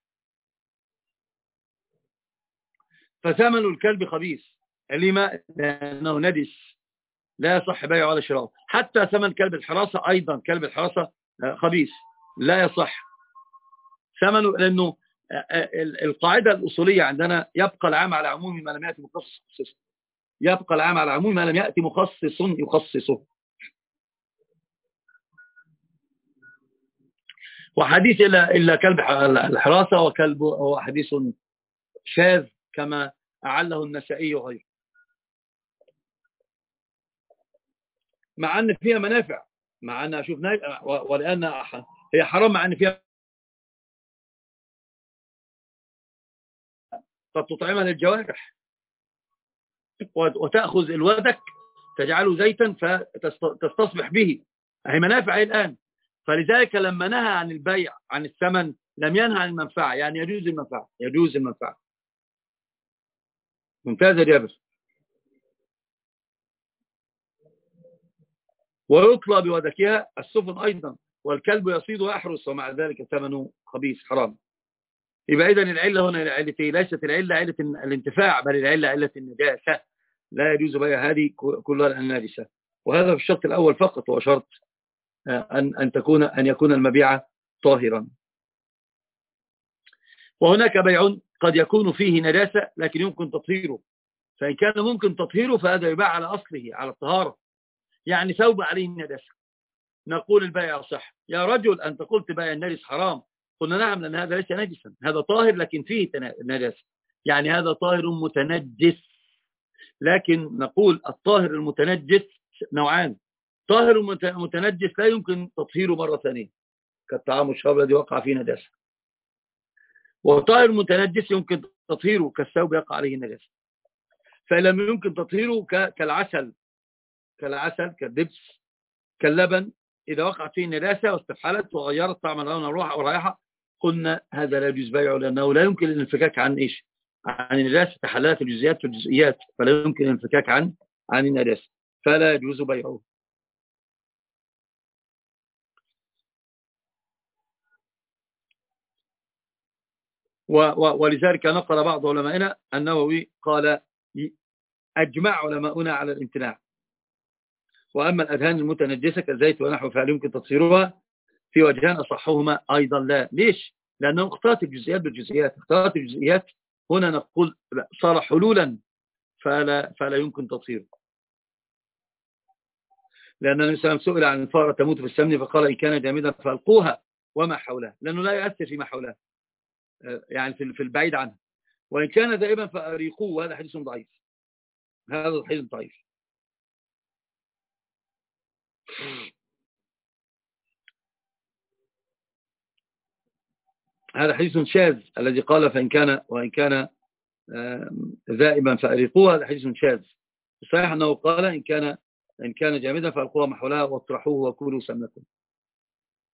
فثمن الكلب خبيث. لما لأنه ندس لا يصح بيعه ولا شراءه حتى ثمن كلب الحراسة أيضا كلب الحراسة خبيث. لا يصح. ثمنه لأنه القاعدة الأصولية عندنا يبقى العام على عموم ما لم يأتي مخصص يبقى العام على عموم ما لم يأتي مخصص يخصصه. وحديث إلا, إلا كلب الحراسة وكلب هو حديث شاذ كما أعله النسائي وغيره مع أن فيها منافع مع أن أشوف ولأن هي حرام مع أن فيها قد تطعمها للجوارح. وتأخذ الودك تجعله زيتا فتستصبح به. هي منافع الآن. فلذلك لما نهى عن البيع عن الثمن لم ينهى عن المنفعة يعني يجوز المنفعة يجوز المنفعة. ممتاز يا جابر ويطلى بودكها السفن أيضا والكلب يصيد ويحرس ومع ذلك ثمنه خبيث حرام. يبقى إذن العلة هنا علتين ليست العلة علة الانتفاع بل العلة علة النجاسة. لا يجوز بيع هذه كلها النجسة وهذا في الشرط الأول فقط هو شرط. أن, أن, تكون أن يكون المبيع طاهرا. وهناك بيع قد يكون فيه نجاسة لكن يمكن تطهيره. فإن كان ممكن تطهيره فهذا يباع على أصله على الطهارة. يعني ثوب عليه النجاسة نقول البيع صح. يا رجل أنت قلت بيع النجس حرام. قلنا نعم لأن هذا ليس نجسا. هذا طاهر لكن فيه نجاسة. يعني هذا طاهر متنجس. لكن نقول الطاهر المتنجس نوعان. طاهر متنجس لا يمكن تطهيره مرة ثانية. كالطعام والشراب الذي وقع فيه نجاسة. وطاهر متنجس يمكن تطهيره كالثوب يقع عليه النجاسة فإن لم يمكن تطهيره كالعسل كالعسل كالدبس كاللبن إذا وقعت فيه النجاسة واستفحلت وغيرت طعم اللون والروح والرائحة قلنا هذا لا يجوز بيعه لأنه لا يمكن الانفكاك عن إيش؟ عن النجاسة. تحللت الجزئيات في الجزئيات فلا يمكن الانفكاك عن عن النجاسة. فلا يجوز بيعه. ولذلك نقل بعض علمائنا النووي قال أجمع علماؤنا على الامتناع. وأما الأذهان المتنجسة كالزيت ونحو فهل يمكن تطهيرها في وجهان أصحهما أيضا لا. ليش؟ لأنه اختلط الجزئيات بالجزئيات. اختلط الجزئيات. هنا نقول صار حلولا فلا, فلا يمكن تطهيره لأن النبي صلى الله عليه وسلم سئل عن الفأرة تموت في السمن فقال إن كان جامدا فألقوها وما حولها. لأنه لا يؤثر فيما حولها. يعني في البعيد عنها. وإن كان ذائبا فأريقوه وهذا حديث ضعيف. هذا حديث ضعيف. هذا حديث شاذ الذي قال فإن كان وإن كان ذائبا فأريقوه هذا حديث شاذ. صحيح أنه قال إن كان إن كان جامدا فألقوها ما حولها واطرحوه وكلوا سمنكم.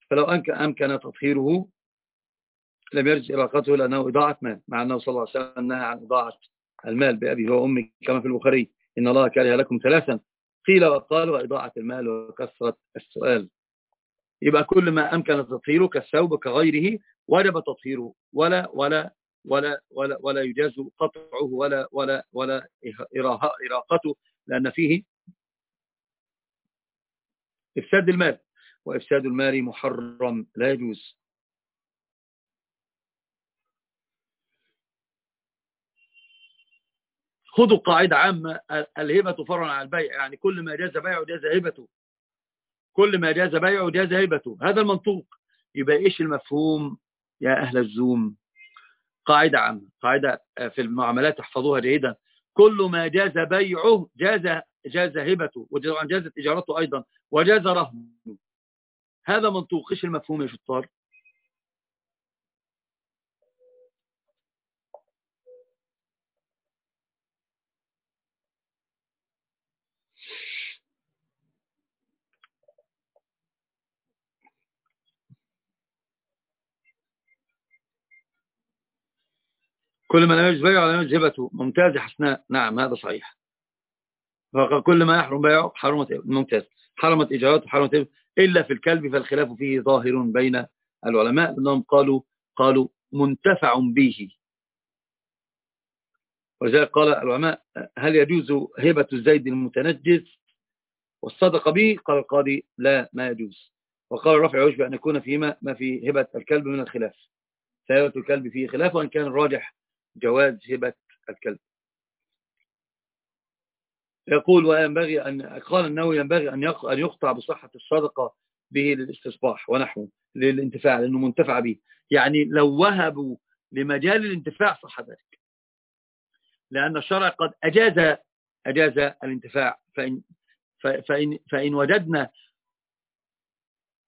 فلو أمكن تطهيره لم يرجع إراقته لأنه إضاعة مال مع أنه صلى الله عليه وسلم نهى عن إضاعة المال بأبي وأمي كما في البخاري. إن الله كره لكم ثلاثا. قيل وقال وإضاعة المال وكثرة السؤال. يبقى كل ما أمكن تطهيره كالثوب كغيره وجب تطهيره. ولا ولا ولا ولا ولا يجاز قطعه ولا ولا ولا إراقته لأن فيه إفساد المال. وإفساد المال محرم لا يجوز. خذوا قاعدة عامة الهبة فرع على البيع يعني كل ما جاز بيعه جاز هبته. كل ما جاز بيعه جاز هبته. هذا المنطوق. يبقى إيش المفهوم يا أهل الزوم؟ قاعدة عامة قاعدة في المعاملات احفظوها جيدا. كل ما جاز بيعه جاز جاز هبته وطبعا جازت إجارته أيضا وجاز رهنه. هذا منطوق. إيش المفهوم يا شطار؟ كل ما لا يجوز بيعه ولا يجوز هبته. ممتاز حسناء. نعم هذا صحيح. فكل ما يحرم بيعه حرمت ممتاز. حرمت إجارته حرمت إلا في الكلب فالخلاف فيه ظاهر بين العلماء لأنهم قالوا قالوا منتفع به. وذلك قال العلماء هل يجوز هبة الزيد المتنجس؟ والصدق به. قال القاضي لا ما يجوز. وقال الرفع يجب أن يكون فيما ما في هبة الكلب من الخلاف. فهبة الكلب فيه خلاف وأن كان الراجح جواز هبة الكلب. يقول وينبغي أن قال أنه ينبغي أن يقطع بصحة الصدقة به للاستصباح ونحوه للانتفاع لأنه منتفع به. يعني لو وهبوا لمجال الانتفاع صح ذلك. لأن الشرع قد أجاز أجاز الانتفاع. فإن, فإن, فإن وجدنا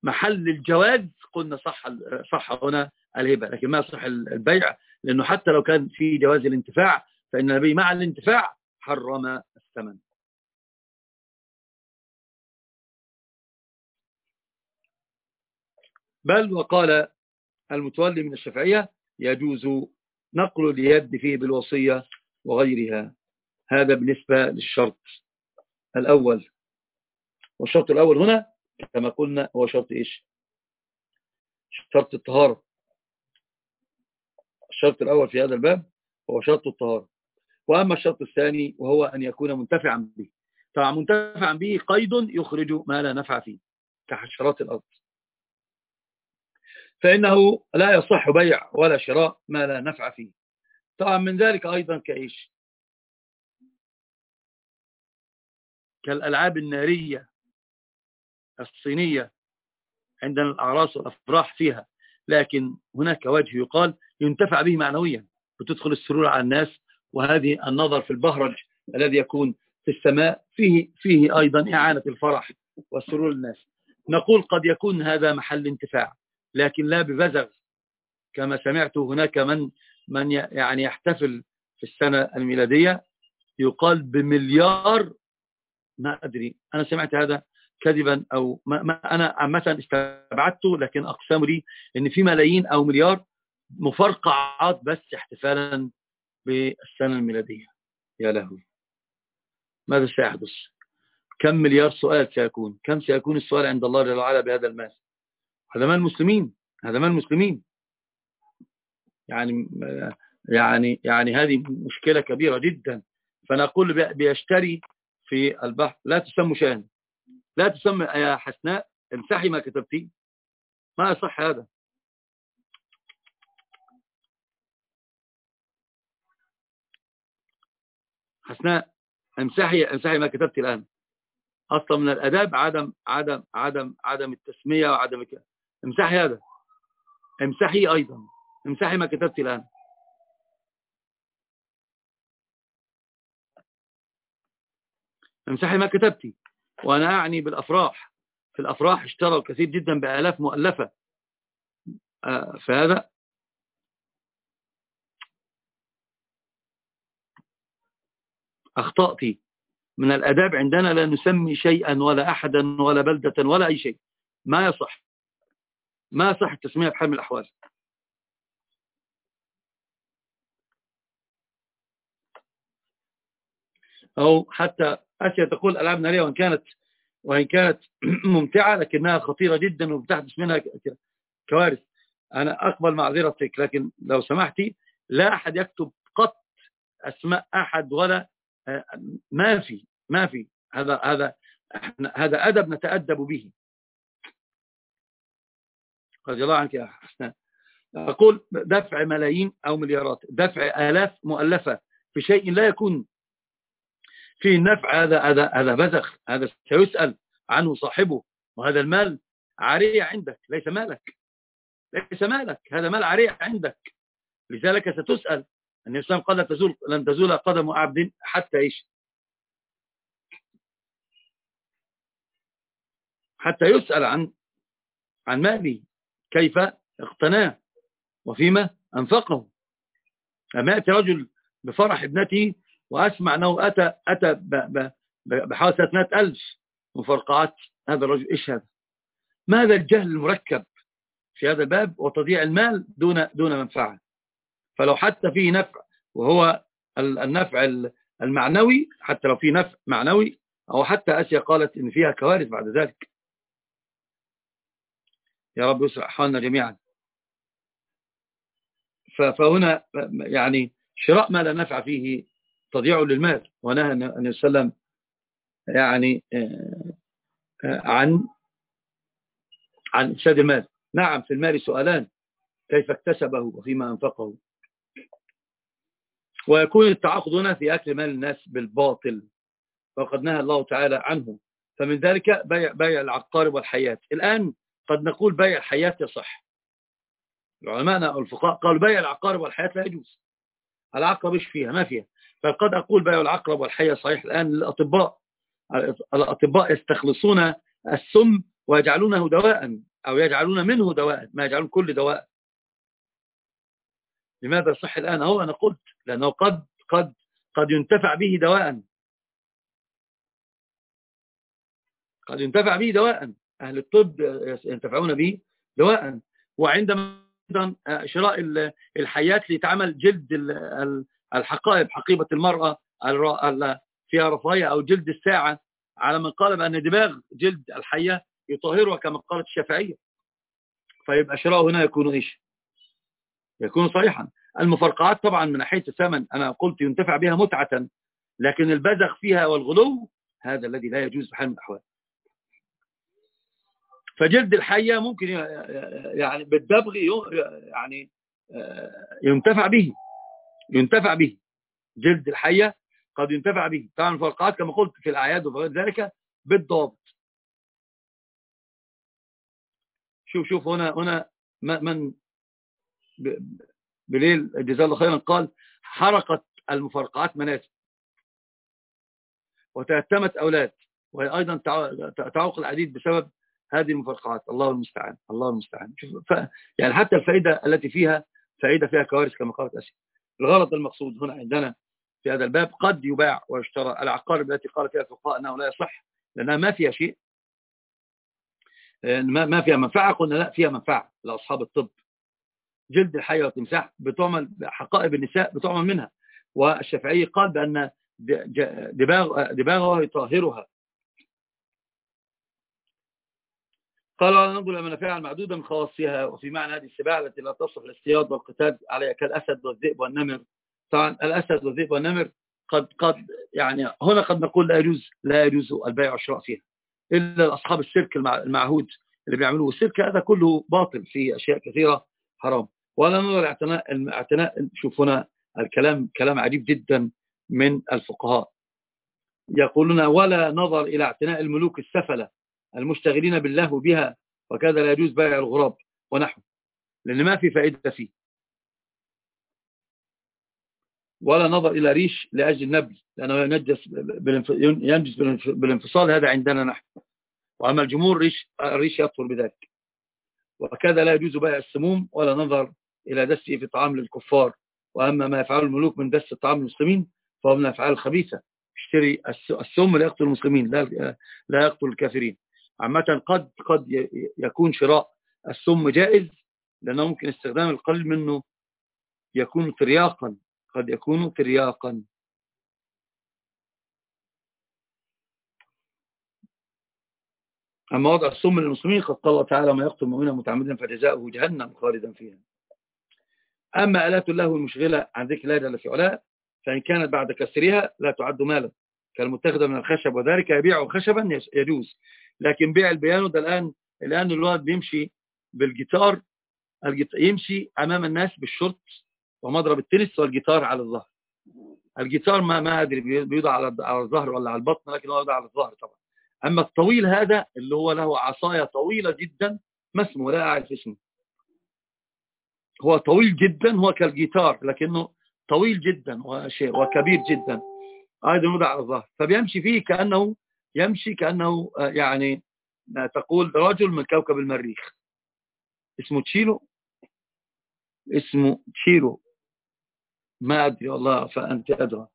محل الجواز قلنا صح صح هنا الهبة. لكن ما صح البيع لأنه حتى لو كان في جواز الانتفاع فإن النبي مع الانتفاع حرم الثمن. بل وقال المتولي من الشافعية يجوز نقل اليد فيه بالوصية وغيرها. هذا بالنسبة للشرط الأول. والشرط الأول هنا كما قلنا هو شرط إيش؟ شرط الطهارة. الشرط الأول في هذا الباب هو شرط الطهارة. وأما الشرط الثاني وهو أن يكون منتفعا به. طبعا منتفعا به قيد يخرج ما لا نفع فيه كحشرات الأرض. فإنه لا يصح بيع ولا شراء ما لا نفع فيه. طبعا من ذلك أيضا كإيش؟ كالألعاب النارية الصينية عندنا الأعراس والأفراح فيها. لكن هناك وجه يقال ينتفع به معنويا وتدخل السرور على الناس وهذه النظر في البهرج الذي يكون في السماء فيه, فيه أيضا إعانة الفرح والسرور للناس نقول قد يكون هذا محل انتفاع لكن لا ببزغ. كما سمعت هناك من من يعني يحتفل في السنة الميلادية يقال بمليار ما أدري أنا سمعت هذا كذبا أو ما, ما أنا عامة استبعدته لكن أقسم لي أن في ملايين أو مليار مفرقعات بس احتفالا بالسنة الميلادية. يا لهوي. ماذا سيحدث؟ كم مليار سؤال سيكون؟ كم سيكون السؤال عند الله جل وعلا بهذا المال؟ هذا مال المسلمين هذا مال المسلمين يعني يعني يعني هذه مشكلة كبيرة جدا. فنقول بيشتري في البحر. لا تسمى شاهد. لا تسمى يا حسناء امسحي ما كتبتيه. ما يصح هذا. حسناء امسحي امسحي ما كتبت الآن. أصلا من الأداب عدم عدم عدم عدم التسمية وعدم كده امسحي هذا. امسحي أيضا. امسحي ما كتبت الآن. امسحي ما كتبتي وأنا أعني بالأفراح. في الأفراح اشتروا كثير جدا بآلاف مؤلفة. آه، فهذا أخطأتي من الأداب عندنا لا نسمي شيئا ولا أحدا ولا بلدة ولا أي شيء. ما يصح. ما صح التسمية بحال من الأحوال. أو حتى آسيا تقول ألعاب نارية وإن كانت وإن كانت ممتعة لكنها خطيرة جدا وبتحدث منها كوارث. أنا أقبل معذرتك لكن لو سمحتي لا أحد يكتب قط أسماء أحد ولا ما في ما في. هذا هذا هذا أدب نتأدب به. رضي الله عنك يا حسنان. أقول دفع ملايين أو مليارات دفع آلاف مؤلفة في شيء لا يكون. فيه النفع هذا هذا هذا بذخ هذا سيسأل عنه صاحبه. وهذا المال عارية عندك ليس مالك. ليس مالك هذا مال عارية عندك. لذلك ستسأل النبي صلى الله عليه وسلم قال تزول لن تزول قدم عبد حتى إيش؟ حتى يسأل عن عن ماله كيف اقتناه وفيما أنفقه. أما يأتي رجل بفرح ابنته وأسمع أنه أتى, أتى بحوالي 300 ألف مفرقعات هذا الرجل إيش هذا؟ ماذا الجهل المركب في هذا الباب وتضييع المال دون دون منفعة؟ فلو حتى فيه نفع وهو النفع المعنوي حتى لو فيه نفع معنوي أو حتى أسيا قالت إن فيها كوارث بعد ذلك. يا رب يسرع حالنا جميعا. فهنا يعني شراء ما لا نفع فيه تضيع للمال. ونهى النبي صلى الله عليه وسلم يعني آه، عن عن إفساد المال. نعم في المال سؤالان. كيف اكتسبه وفيما أنفقه؟ ويكون التعاقد هنا في أكل مال الناس بالباطل. وقد نهى الله تعالى عنه فمن ذلك بيع, بيع العقارب والحيات الآن قد نقول بيع الحيات يصح العلماء الفقهاء قالوا بيع العقارب والحيات لا يجوز. العقرب إيش فيها ما فيها. فقد أقول بيع العقرب والحية صحيح. الآن للأطباء الأطباء يستخلصون السم ويجعلونه دواء أو يجعلون منه دواء ما يجعلون كل دواء. لماذا صح الآن؟ هو أنا قلت لأنه قد قد قد ينتفع به دواء. قد ينتفع به دواء. أهل الطب ينتفعون به دواء. وعندما أيضا شراء الحيات لتعمل جلد الحقائب حقيبة المرأة فيها رفاية أو جلد الساعة على من قال بأن دماغ جلد الحية يطهرها كما قالت الشافعية. فيبقى شراء هنا يكون إيش؟ يكون صحيحا المفرقعات طبعا من ناحية الثمن أنا قلت ينتفع بها متعة لكن البذخ فيها والغلو هذا الذي لا يجوز بحال من الأحوال. فجلد الحية ممكن يعني بالدبغ يعني ينتفع به ينتفع به. جلد الحية قد ينتفع به. طبعا الفرقات كما قلت في الأعياد وغير ذلك بالضبط. شوف شوف هنا هنا من بليل جزاه الله خيرا قال حرقت المفرقعات مناسب وتهتمت أولاد. وهي أيضا تعوق العديد بسبب هذه المفرقعات الله المستعان. الله المستعان. ف... يعني حتى الفائدة التي فيها فائدة فيها كوارث كما قالت أسيا. الغلط المقصود هنا عندنا في هذا الباب قد يباع ويشترى. العقارب التي قال فيها الفقهاء أنه لا يصح لأنها ما فيها شيء. ما فيها منفعة قلنا لا فيها منفعة لأصحاب الطب. جلد الحية والتمساح بتعمل حقائب النساء بتعمل منها. والشافعي قال بأن دباغ دباغها يطهرها. قال ولا ننظر منافعها المعدودة من خواصها وفي معنى هذه السباع التي لا تصف الاصطياد والقتال عليها كالأسد والذئب والنمر. طبعا الأسد والذئب والنمر قد قد يعني هنا قد نقول لا يجوز لا يجوز البيع والشراء فيها إلا أصحاب السيرك المعهود اللي بيعملوه. السيرك هذا كله باطل في أشياء كثيرة حرام. ولا نرى الاعتناء الاعتناء شوف هنا الكلام كلام عجيب جدا من الفقهاء. يقولون ولا نظر إلى اعتناء الملوك السفلة المشتغلين بالله بها وكذا لا يجوز بيع الغراب ونحو لأن ما في فائدة فيه. ولا نظر إلى ريش لأجل النبل لأنه ينجس ينجس بالانفصال هذا عندنا نحن. وأما الجمهور ريش, الريش يطفر بذلك. وكذا لا يجوز بيع السموم ولا نظر إلى دسه في طعام للكفار. وأما ما يفعل الملوك من دس طعام المسلمين فهو من الأفعال الخبيثة اشتري السم لا يقتل المسلمين لا, لا يقتل الكافرين. عامة قد قد يكون شراء السم جائز لأنه ممكن استخدام القليل منه يكون ترياقا قد يكون ترياقا. أما وضع السم للمسلمين قد قال تعالى ما يقتل مؤمنا متعمدا فجزاؤه جهنم خالدا فيها. أما آلات الله المشغلة عن ذكر الله جل في علاه فإن كانت بعد كسرها لا تعد مالا. كالمتخذة من الخشب وذلك يبيع خشبا يجوز. لكن بيع البيانو ده الآن الآن الولد بيمشي بالجيتار يمشي أمام الناس بالشورت ومضرب التنس والجيتار على الظهر. الجيتار ما ما أدري بيوضع على على الظهر ولا على البطن لكن هو يوضع على الظهر طبعا. أما الطويل هذا اللي هو له عصاية طويلة جدا ما اسمه؟ لا أعرف اسمه. هو طويل جدا هو كالجيتار لكنه طويل جدا وكبير جدا. أيضا يوضع على الظهر فبيمشي فيه كأنه يمشي كأنه آه، يعني تقول رجل من كوكب المريخ. اسمه تشيلو اسمه تشيلو ما أدري والله فأنت أدرى.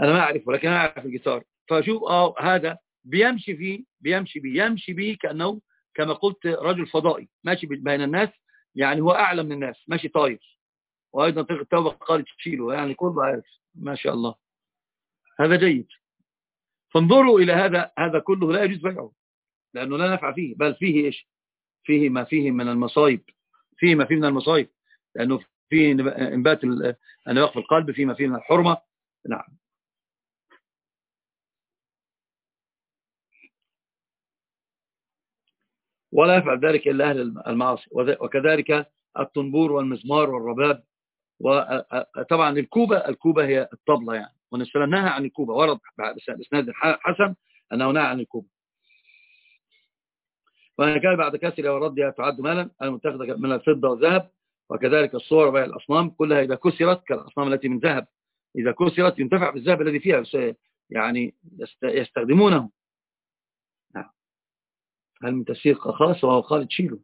أنا ما أعرف ولكن أنا أعرف الجيتار. فشوف آه هذا بيمشي فيه بيمشي بيه يمشي بيه كأنه كما قلت رجل فضائي. ماشي بين الناس يعني هو أعلى من الناس. ماشي طاير وأيضا طريق التوبة قال تشيله. يعني كله عارف. ما شاء الله. هذا جيد. فانظروا إلى هذا هذا كله لا يجوز بيعه. لأنه لا نفع فيه. بل فيه إيش؟ فيه ما فيه من المصايب. فيه ما فيه من المصايب. لأنه فيه إنبات النواق في القلب. فيه ما فيه من الحرمة. نعم. ولا يفعل ذلك إلا أهل المعاصي. وكذلك الطنبور والمزمار والرباب وطبعا الكوبة الكوبة هي الطبلة يعني. ونسأل نهى عن الكوبة ورد بسناد حسن أنه نهى عن الكوبة. وأن كان بعد كسر وردها تعد مالا. المتخذة من الفضة والذهب وكذلك الصور وبيع الأصنام كلها إذا كسرت كالأصنام التي من ذهب. إذا كسرت ينتفع بالذهب الذي فيها يعني يستخدمونه. هل من تسييق خاص وهو خالد شيله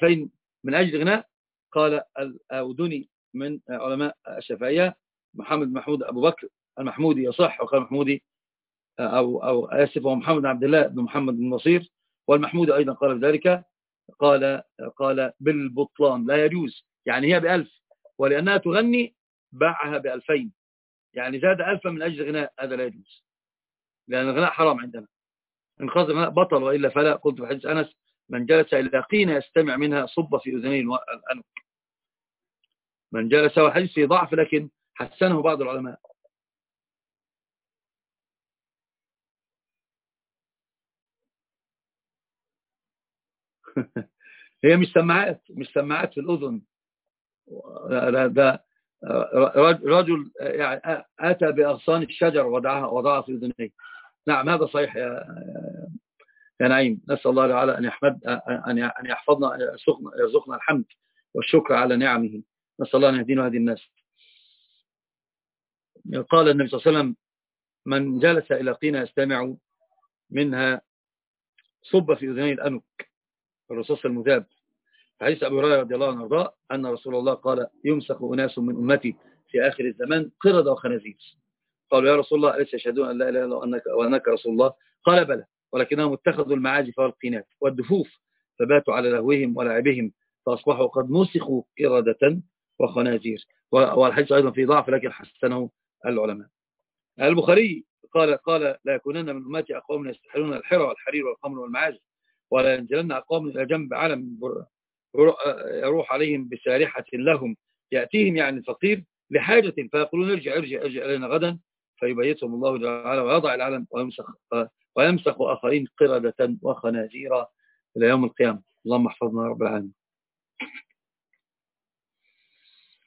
فين من أجل غناء قال الأودني من علماء الشافعية محمد محمود أبو بكر المحمودي يصح وقال محمودي أو, أو آسف ومحمد عبد الله بن محمد بن نصير والمحمودي أيضا قال بذلك قال قال بالبطلان لا يجوز يعني هي بألف ولأنها تغني باعها بألفين. يعني زاد ألفا من أجل غناء هذا لا يجوز. لأن الغناء حرام عندنا. إن خاص الغناء بطل وإلا فلا. قلت في حديث أنس من جلس إلى قين يستمع منها صب في أذنين الأنك من جلس وحديث ضعف لكن حسنه بعض العلماء. هي مش سماعات مش سماعات في الأذن ده رجل يعني أتى بأغصان الشجر وضعها وضعها في أذنيه. نعم هذا صحيح يا يا نعيم. نسأل الله تعالى أن يحمد أن يحفظنا يرزقنا الحمد والشكر على نعمه. نسأل الله أن يهدينا هذه الناس. قال النبي صلى الله عليه وسلم من جلس إلى قينة يستمع منها صب في أذنين الأنك الرصاص المذاب حديث أبو هريرة رضي الله عنه أن رسول الله قال يمسخ أناس من أمتي في آخر الزمان قردة وخنازير. قالوا يا رسول الله أليس يشهدون أن لا إله إلا أنك وأنك رسول الله؟ قال بلى ولكنهم اتخذوا المعاجف والقينات والدفوف فباتوا على لهوهم ولعبهم فأصبحوا قد مسخوا قردة وخنازير. والحديث أيضا في ضعف لكن حسنه العلماء. البخاري قال قال لا يكونن من أمتي أقوام يستحلون الحرى والحرير والخمر والمعازف ولا ينزلن أقوام إلى جنب علم يروح عليهم بسارحة لهم. يأتيهم يعني الفقير لحاجة فيقولون ارجع ارجع ارجع إلينا غدا. فيبيتهم الله تعالى ويضع العلم ويمسخ, ويمسخ آخرين قردة وخنازير إلى يوم القيامة. اللهم احفظنا رب العالمين.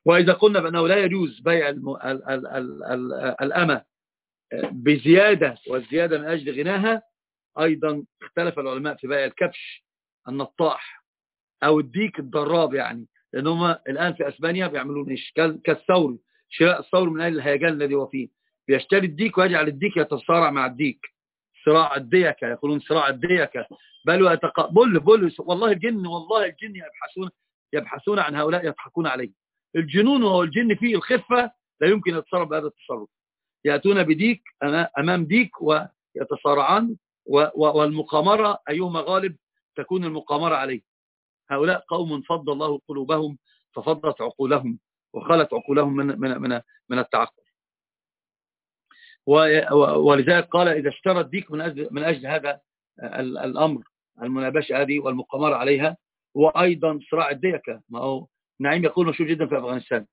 وإذا قلنا بأنه لا يجوز بيع الأمة بزيادة والزيادة من أجل غناها أيضا اختلف العلماء في بيع الكبش النطاح. أو الديك الضراب يعني لأن هم الآن في أسبانيا بيعملون إيش كالثور شراء الثور من أجل الهيجان الذي هو فيه. بيشتري الديك ويجعل الديك يتصارع مع الديك. صراع الديكة يقولون صراع الديكة بل ويتق... بل بل والله الجن والله الجن يبحثون يبحثون عن هؤلاء يضحكون عليه. الجنون وهو الجن فيه الخفة لا يمكن يتصرف بهذا التصرف. يأتون بديك أمام ديك ويتصارعان والمقامرة أيهما غالب؟ تكون المقامرة عليه. هؤلاء قوم فضل الله قلوبهم ففضت عقولهم وخلت عقولهم من من من, من التعقل. ولذلك قال إذا اشترى الديك من أجل, من أجل هذا الأمر المنابشة هذه والمقامرة عليها وأيضا صراع الديكة. ما هو نعيم يقول مشهور جدا في أفغانستان.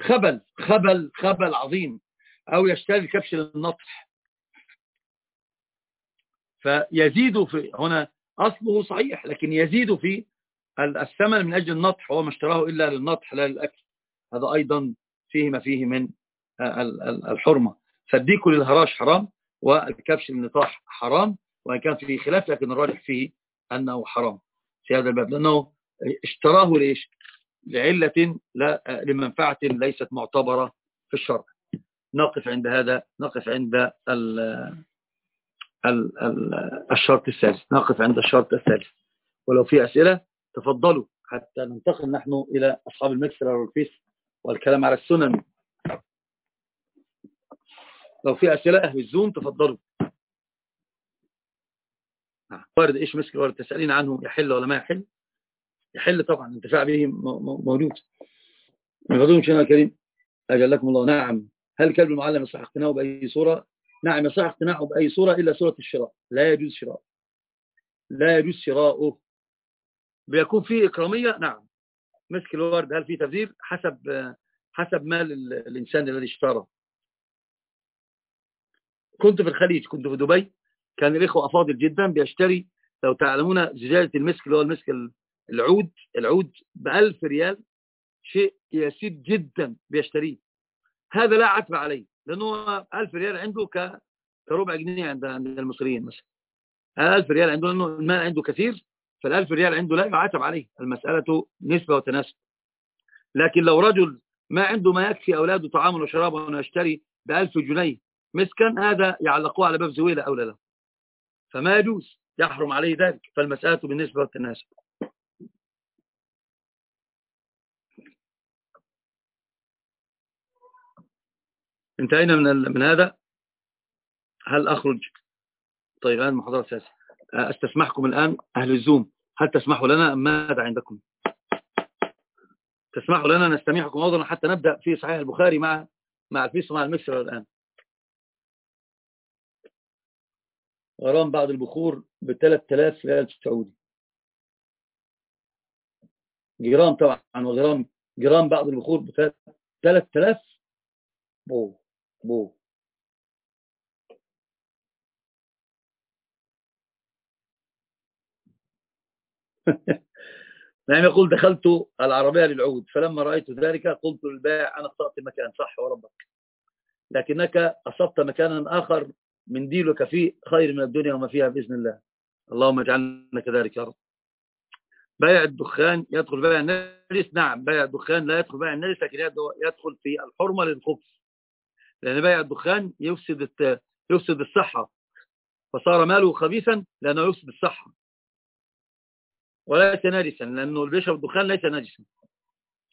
خبل خبل خبل عظيم. أو يشتري الكبش للنطح فيزيد في هنا أصله صحيح لكن يزيد في الثمن من أجل النطح هو ما اشتراه إلا للنطح لا للأكل. هذا أيضا فيه ما فيه من الحرمة. فالديك للهراش حرام والكبش للنطاح حرام وإن كان فيه خلاف لكن الراجح فيه أنه حرام في هذا الباب. لأنه اشتراه ليش؟ لعلة لا لمنفعة ليست معتبرة في الشرع. نقف عند هذا نقف عند ال ال ال الشرط الثالث. نقف عند الشرط الثالث. ولو في أسئلة تفضلوا حتى ننتقل نحن إلى أصحاب المكسر والفيس والكلام على السنن. لو في أسئلة أهل الزوم تفضلوا. نعم. وارد إيش مسك وارد تسألين عنه يحل ولا ما يحل؟ يحل طبعا انتفاع به موجود. من فضلكم شيخنا الكريم أجلكم الله. نعم. هل كلب المعلم يصح اقتناعه بأي صورة؟ نعم يصح اقتناعه بأي صورة إلا صورة الشراء. لا يجوز شراء لا يجوز شراؤه بيكون فيه إكرامية؟ نعم. مسك الورد هل فيه تبذير حسب حسب مال الإنسان الذي اشترى. كنت في الخليج كنت في دبي. كان الإخوة أفاضل جدا بيشتري لو تعلمون زجاجة المسك اللي هو المسك العود. العود بألف ريال شيء يسير جدا بيشتريه. هذا لا عتب عليه لأنه ألف ريال عنده كربع جنيه عند المصريين مثلا. ألف ريال عنده لأنه المال عنده كثير. فالألف ريال عنده لا يعاتب عليه المسألة نسبة وتناسب. لكن لو رجل ما عنده ما يكفي أولاده طعام وشراب ويشتري بألف جنيه مسكن هذا يعلقوه على باب زويلة أو لا فما يجوز يحرم عليه ذلك فالمسألة بالنسبة والتناسب. انتهينا من من هذا. هل أخرج طيب الآن محاضرة أساسية أستسمحكم الآن أهل الزوم هل تسمحوا لنا أم ماذا عندكم؟ تسمحوا لنا نستمعكم أوضا حتى نبدأ في صحيح البخاري مع مع الفيس ومع المكسر الآن. غرام بعض البخور ب 3000 ريال سعودي. جرام طبعا وغرام جرام بعض البخور ب 3000 بو بو. نعم يقول دخلت العربية للعود فلما رأيت ذلك قلت للبائع أنا اخطأت المكان صح وربك لكنك أصبت مكانا آخر من ديلك فيه خير من الدنيا وما فيها بإذن الله. اللهم اجعلنا كذلك يا رب. بيع الدخان يدخل بيع النجس؟ نعم بيع الدخان لا يدخل بيع النجس لكن يدخل في الحرمة للخبث لأن بيع الدخان يفسد يفسد الصحة فصار ماله خبيثا لأنه يفسد الصحة. وليس نجسا لأنه اللي بيشرب الدخان ليس نجسا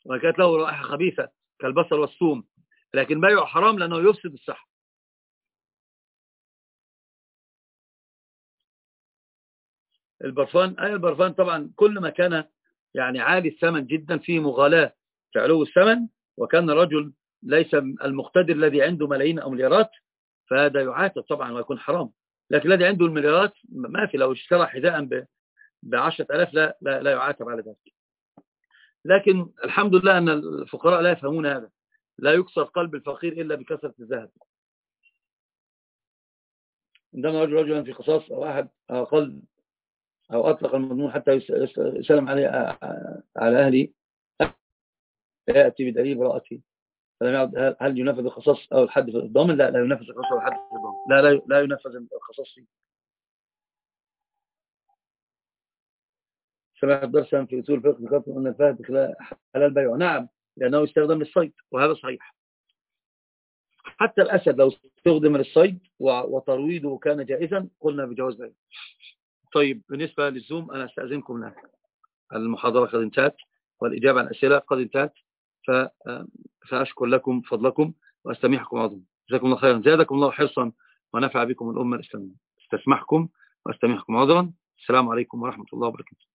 وكانت له رائحة خبيثة كالبصل والثوم لكن بيعه حرام لأنه يفسد الصحة. البرفان أي البرفان طبعا كل ما كان يعني عالي الثمن جدا فيه مغالاة في علو الثمن وكان رجل ليس المقتدر الذي عنده ملايين أو مليارات فهذا يعاتب طبعا ويكون حرام. لكن الذي عنده المليارات ما في لو اشترى حذاء ب 10000 لا, لا, لا يعاتب على ذلك. لكن الحمد لله أن الفقراء لا يفهمون هذا. لا يكسر قلب الفقير إلا بكثرة الذهب. عندما رجل رجلا في قصاص أو أحد أقل أو أطلق المضمون حتى يسلم عليه على أهلي يأتي بدليل براءته فلم يعد هل ينفذ القصاص أو الحد في الضامن؟ لا لا ينفذ القصاص أو الحد في الضامن. لا لا, لا ينفذ القصاص فيه. سمعت درسا في أصول الفقه ذكرت أن الفهد حلال بيع نعم لأنه يستخدم للصيد وهذا صحيح. حتى الأسد لو استخدم للصيد وترويضه كان جائزا قلنا بجواز بيع طيب بالنسبة للزوم أنا أستأذنكم الآن المحاضرة قد انتهت والإجابة عن الأسئلة قد انتهت فأشكر لكم فضلكم وأستميحكم عظم جزاكم الله خيرا. زادكم الله حرصا ونفع بكم الأمة الإسلامية. استسمحكم وأستميحكم عذرا. السلام عليكم ورحمة الله وبركاته.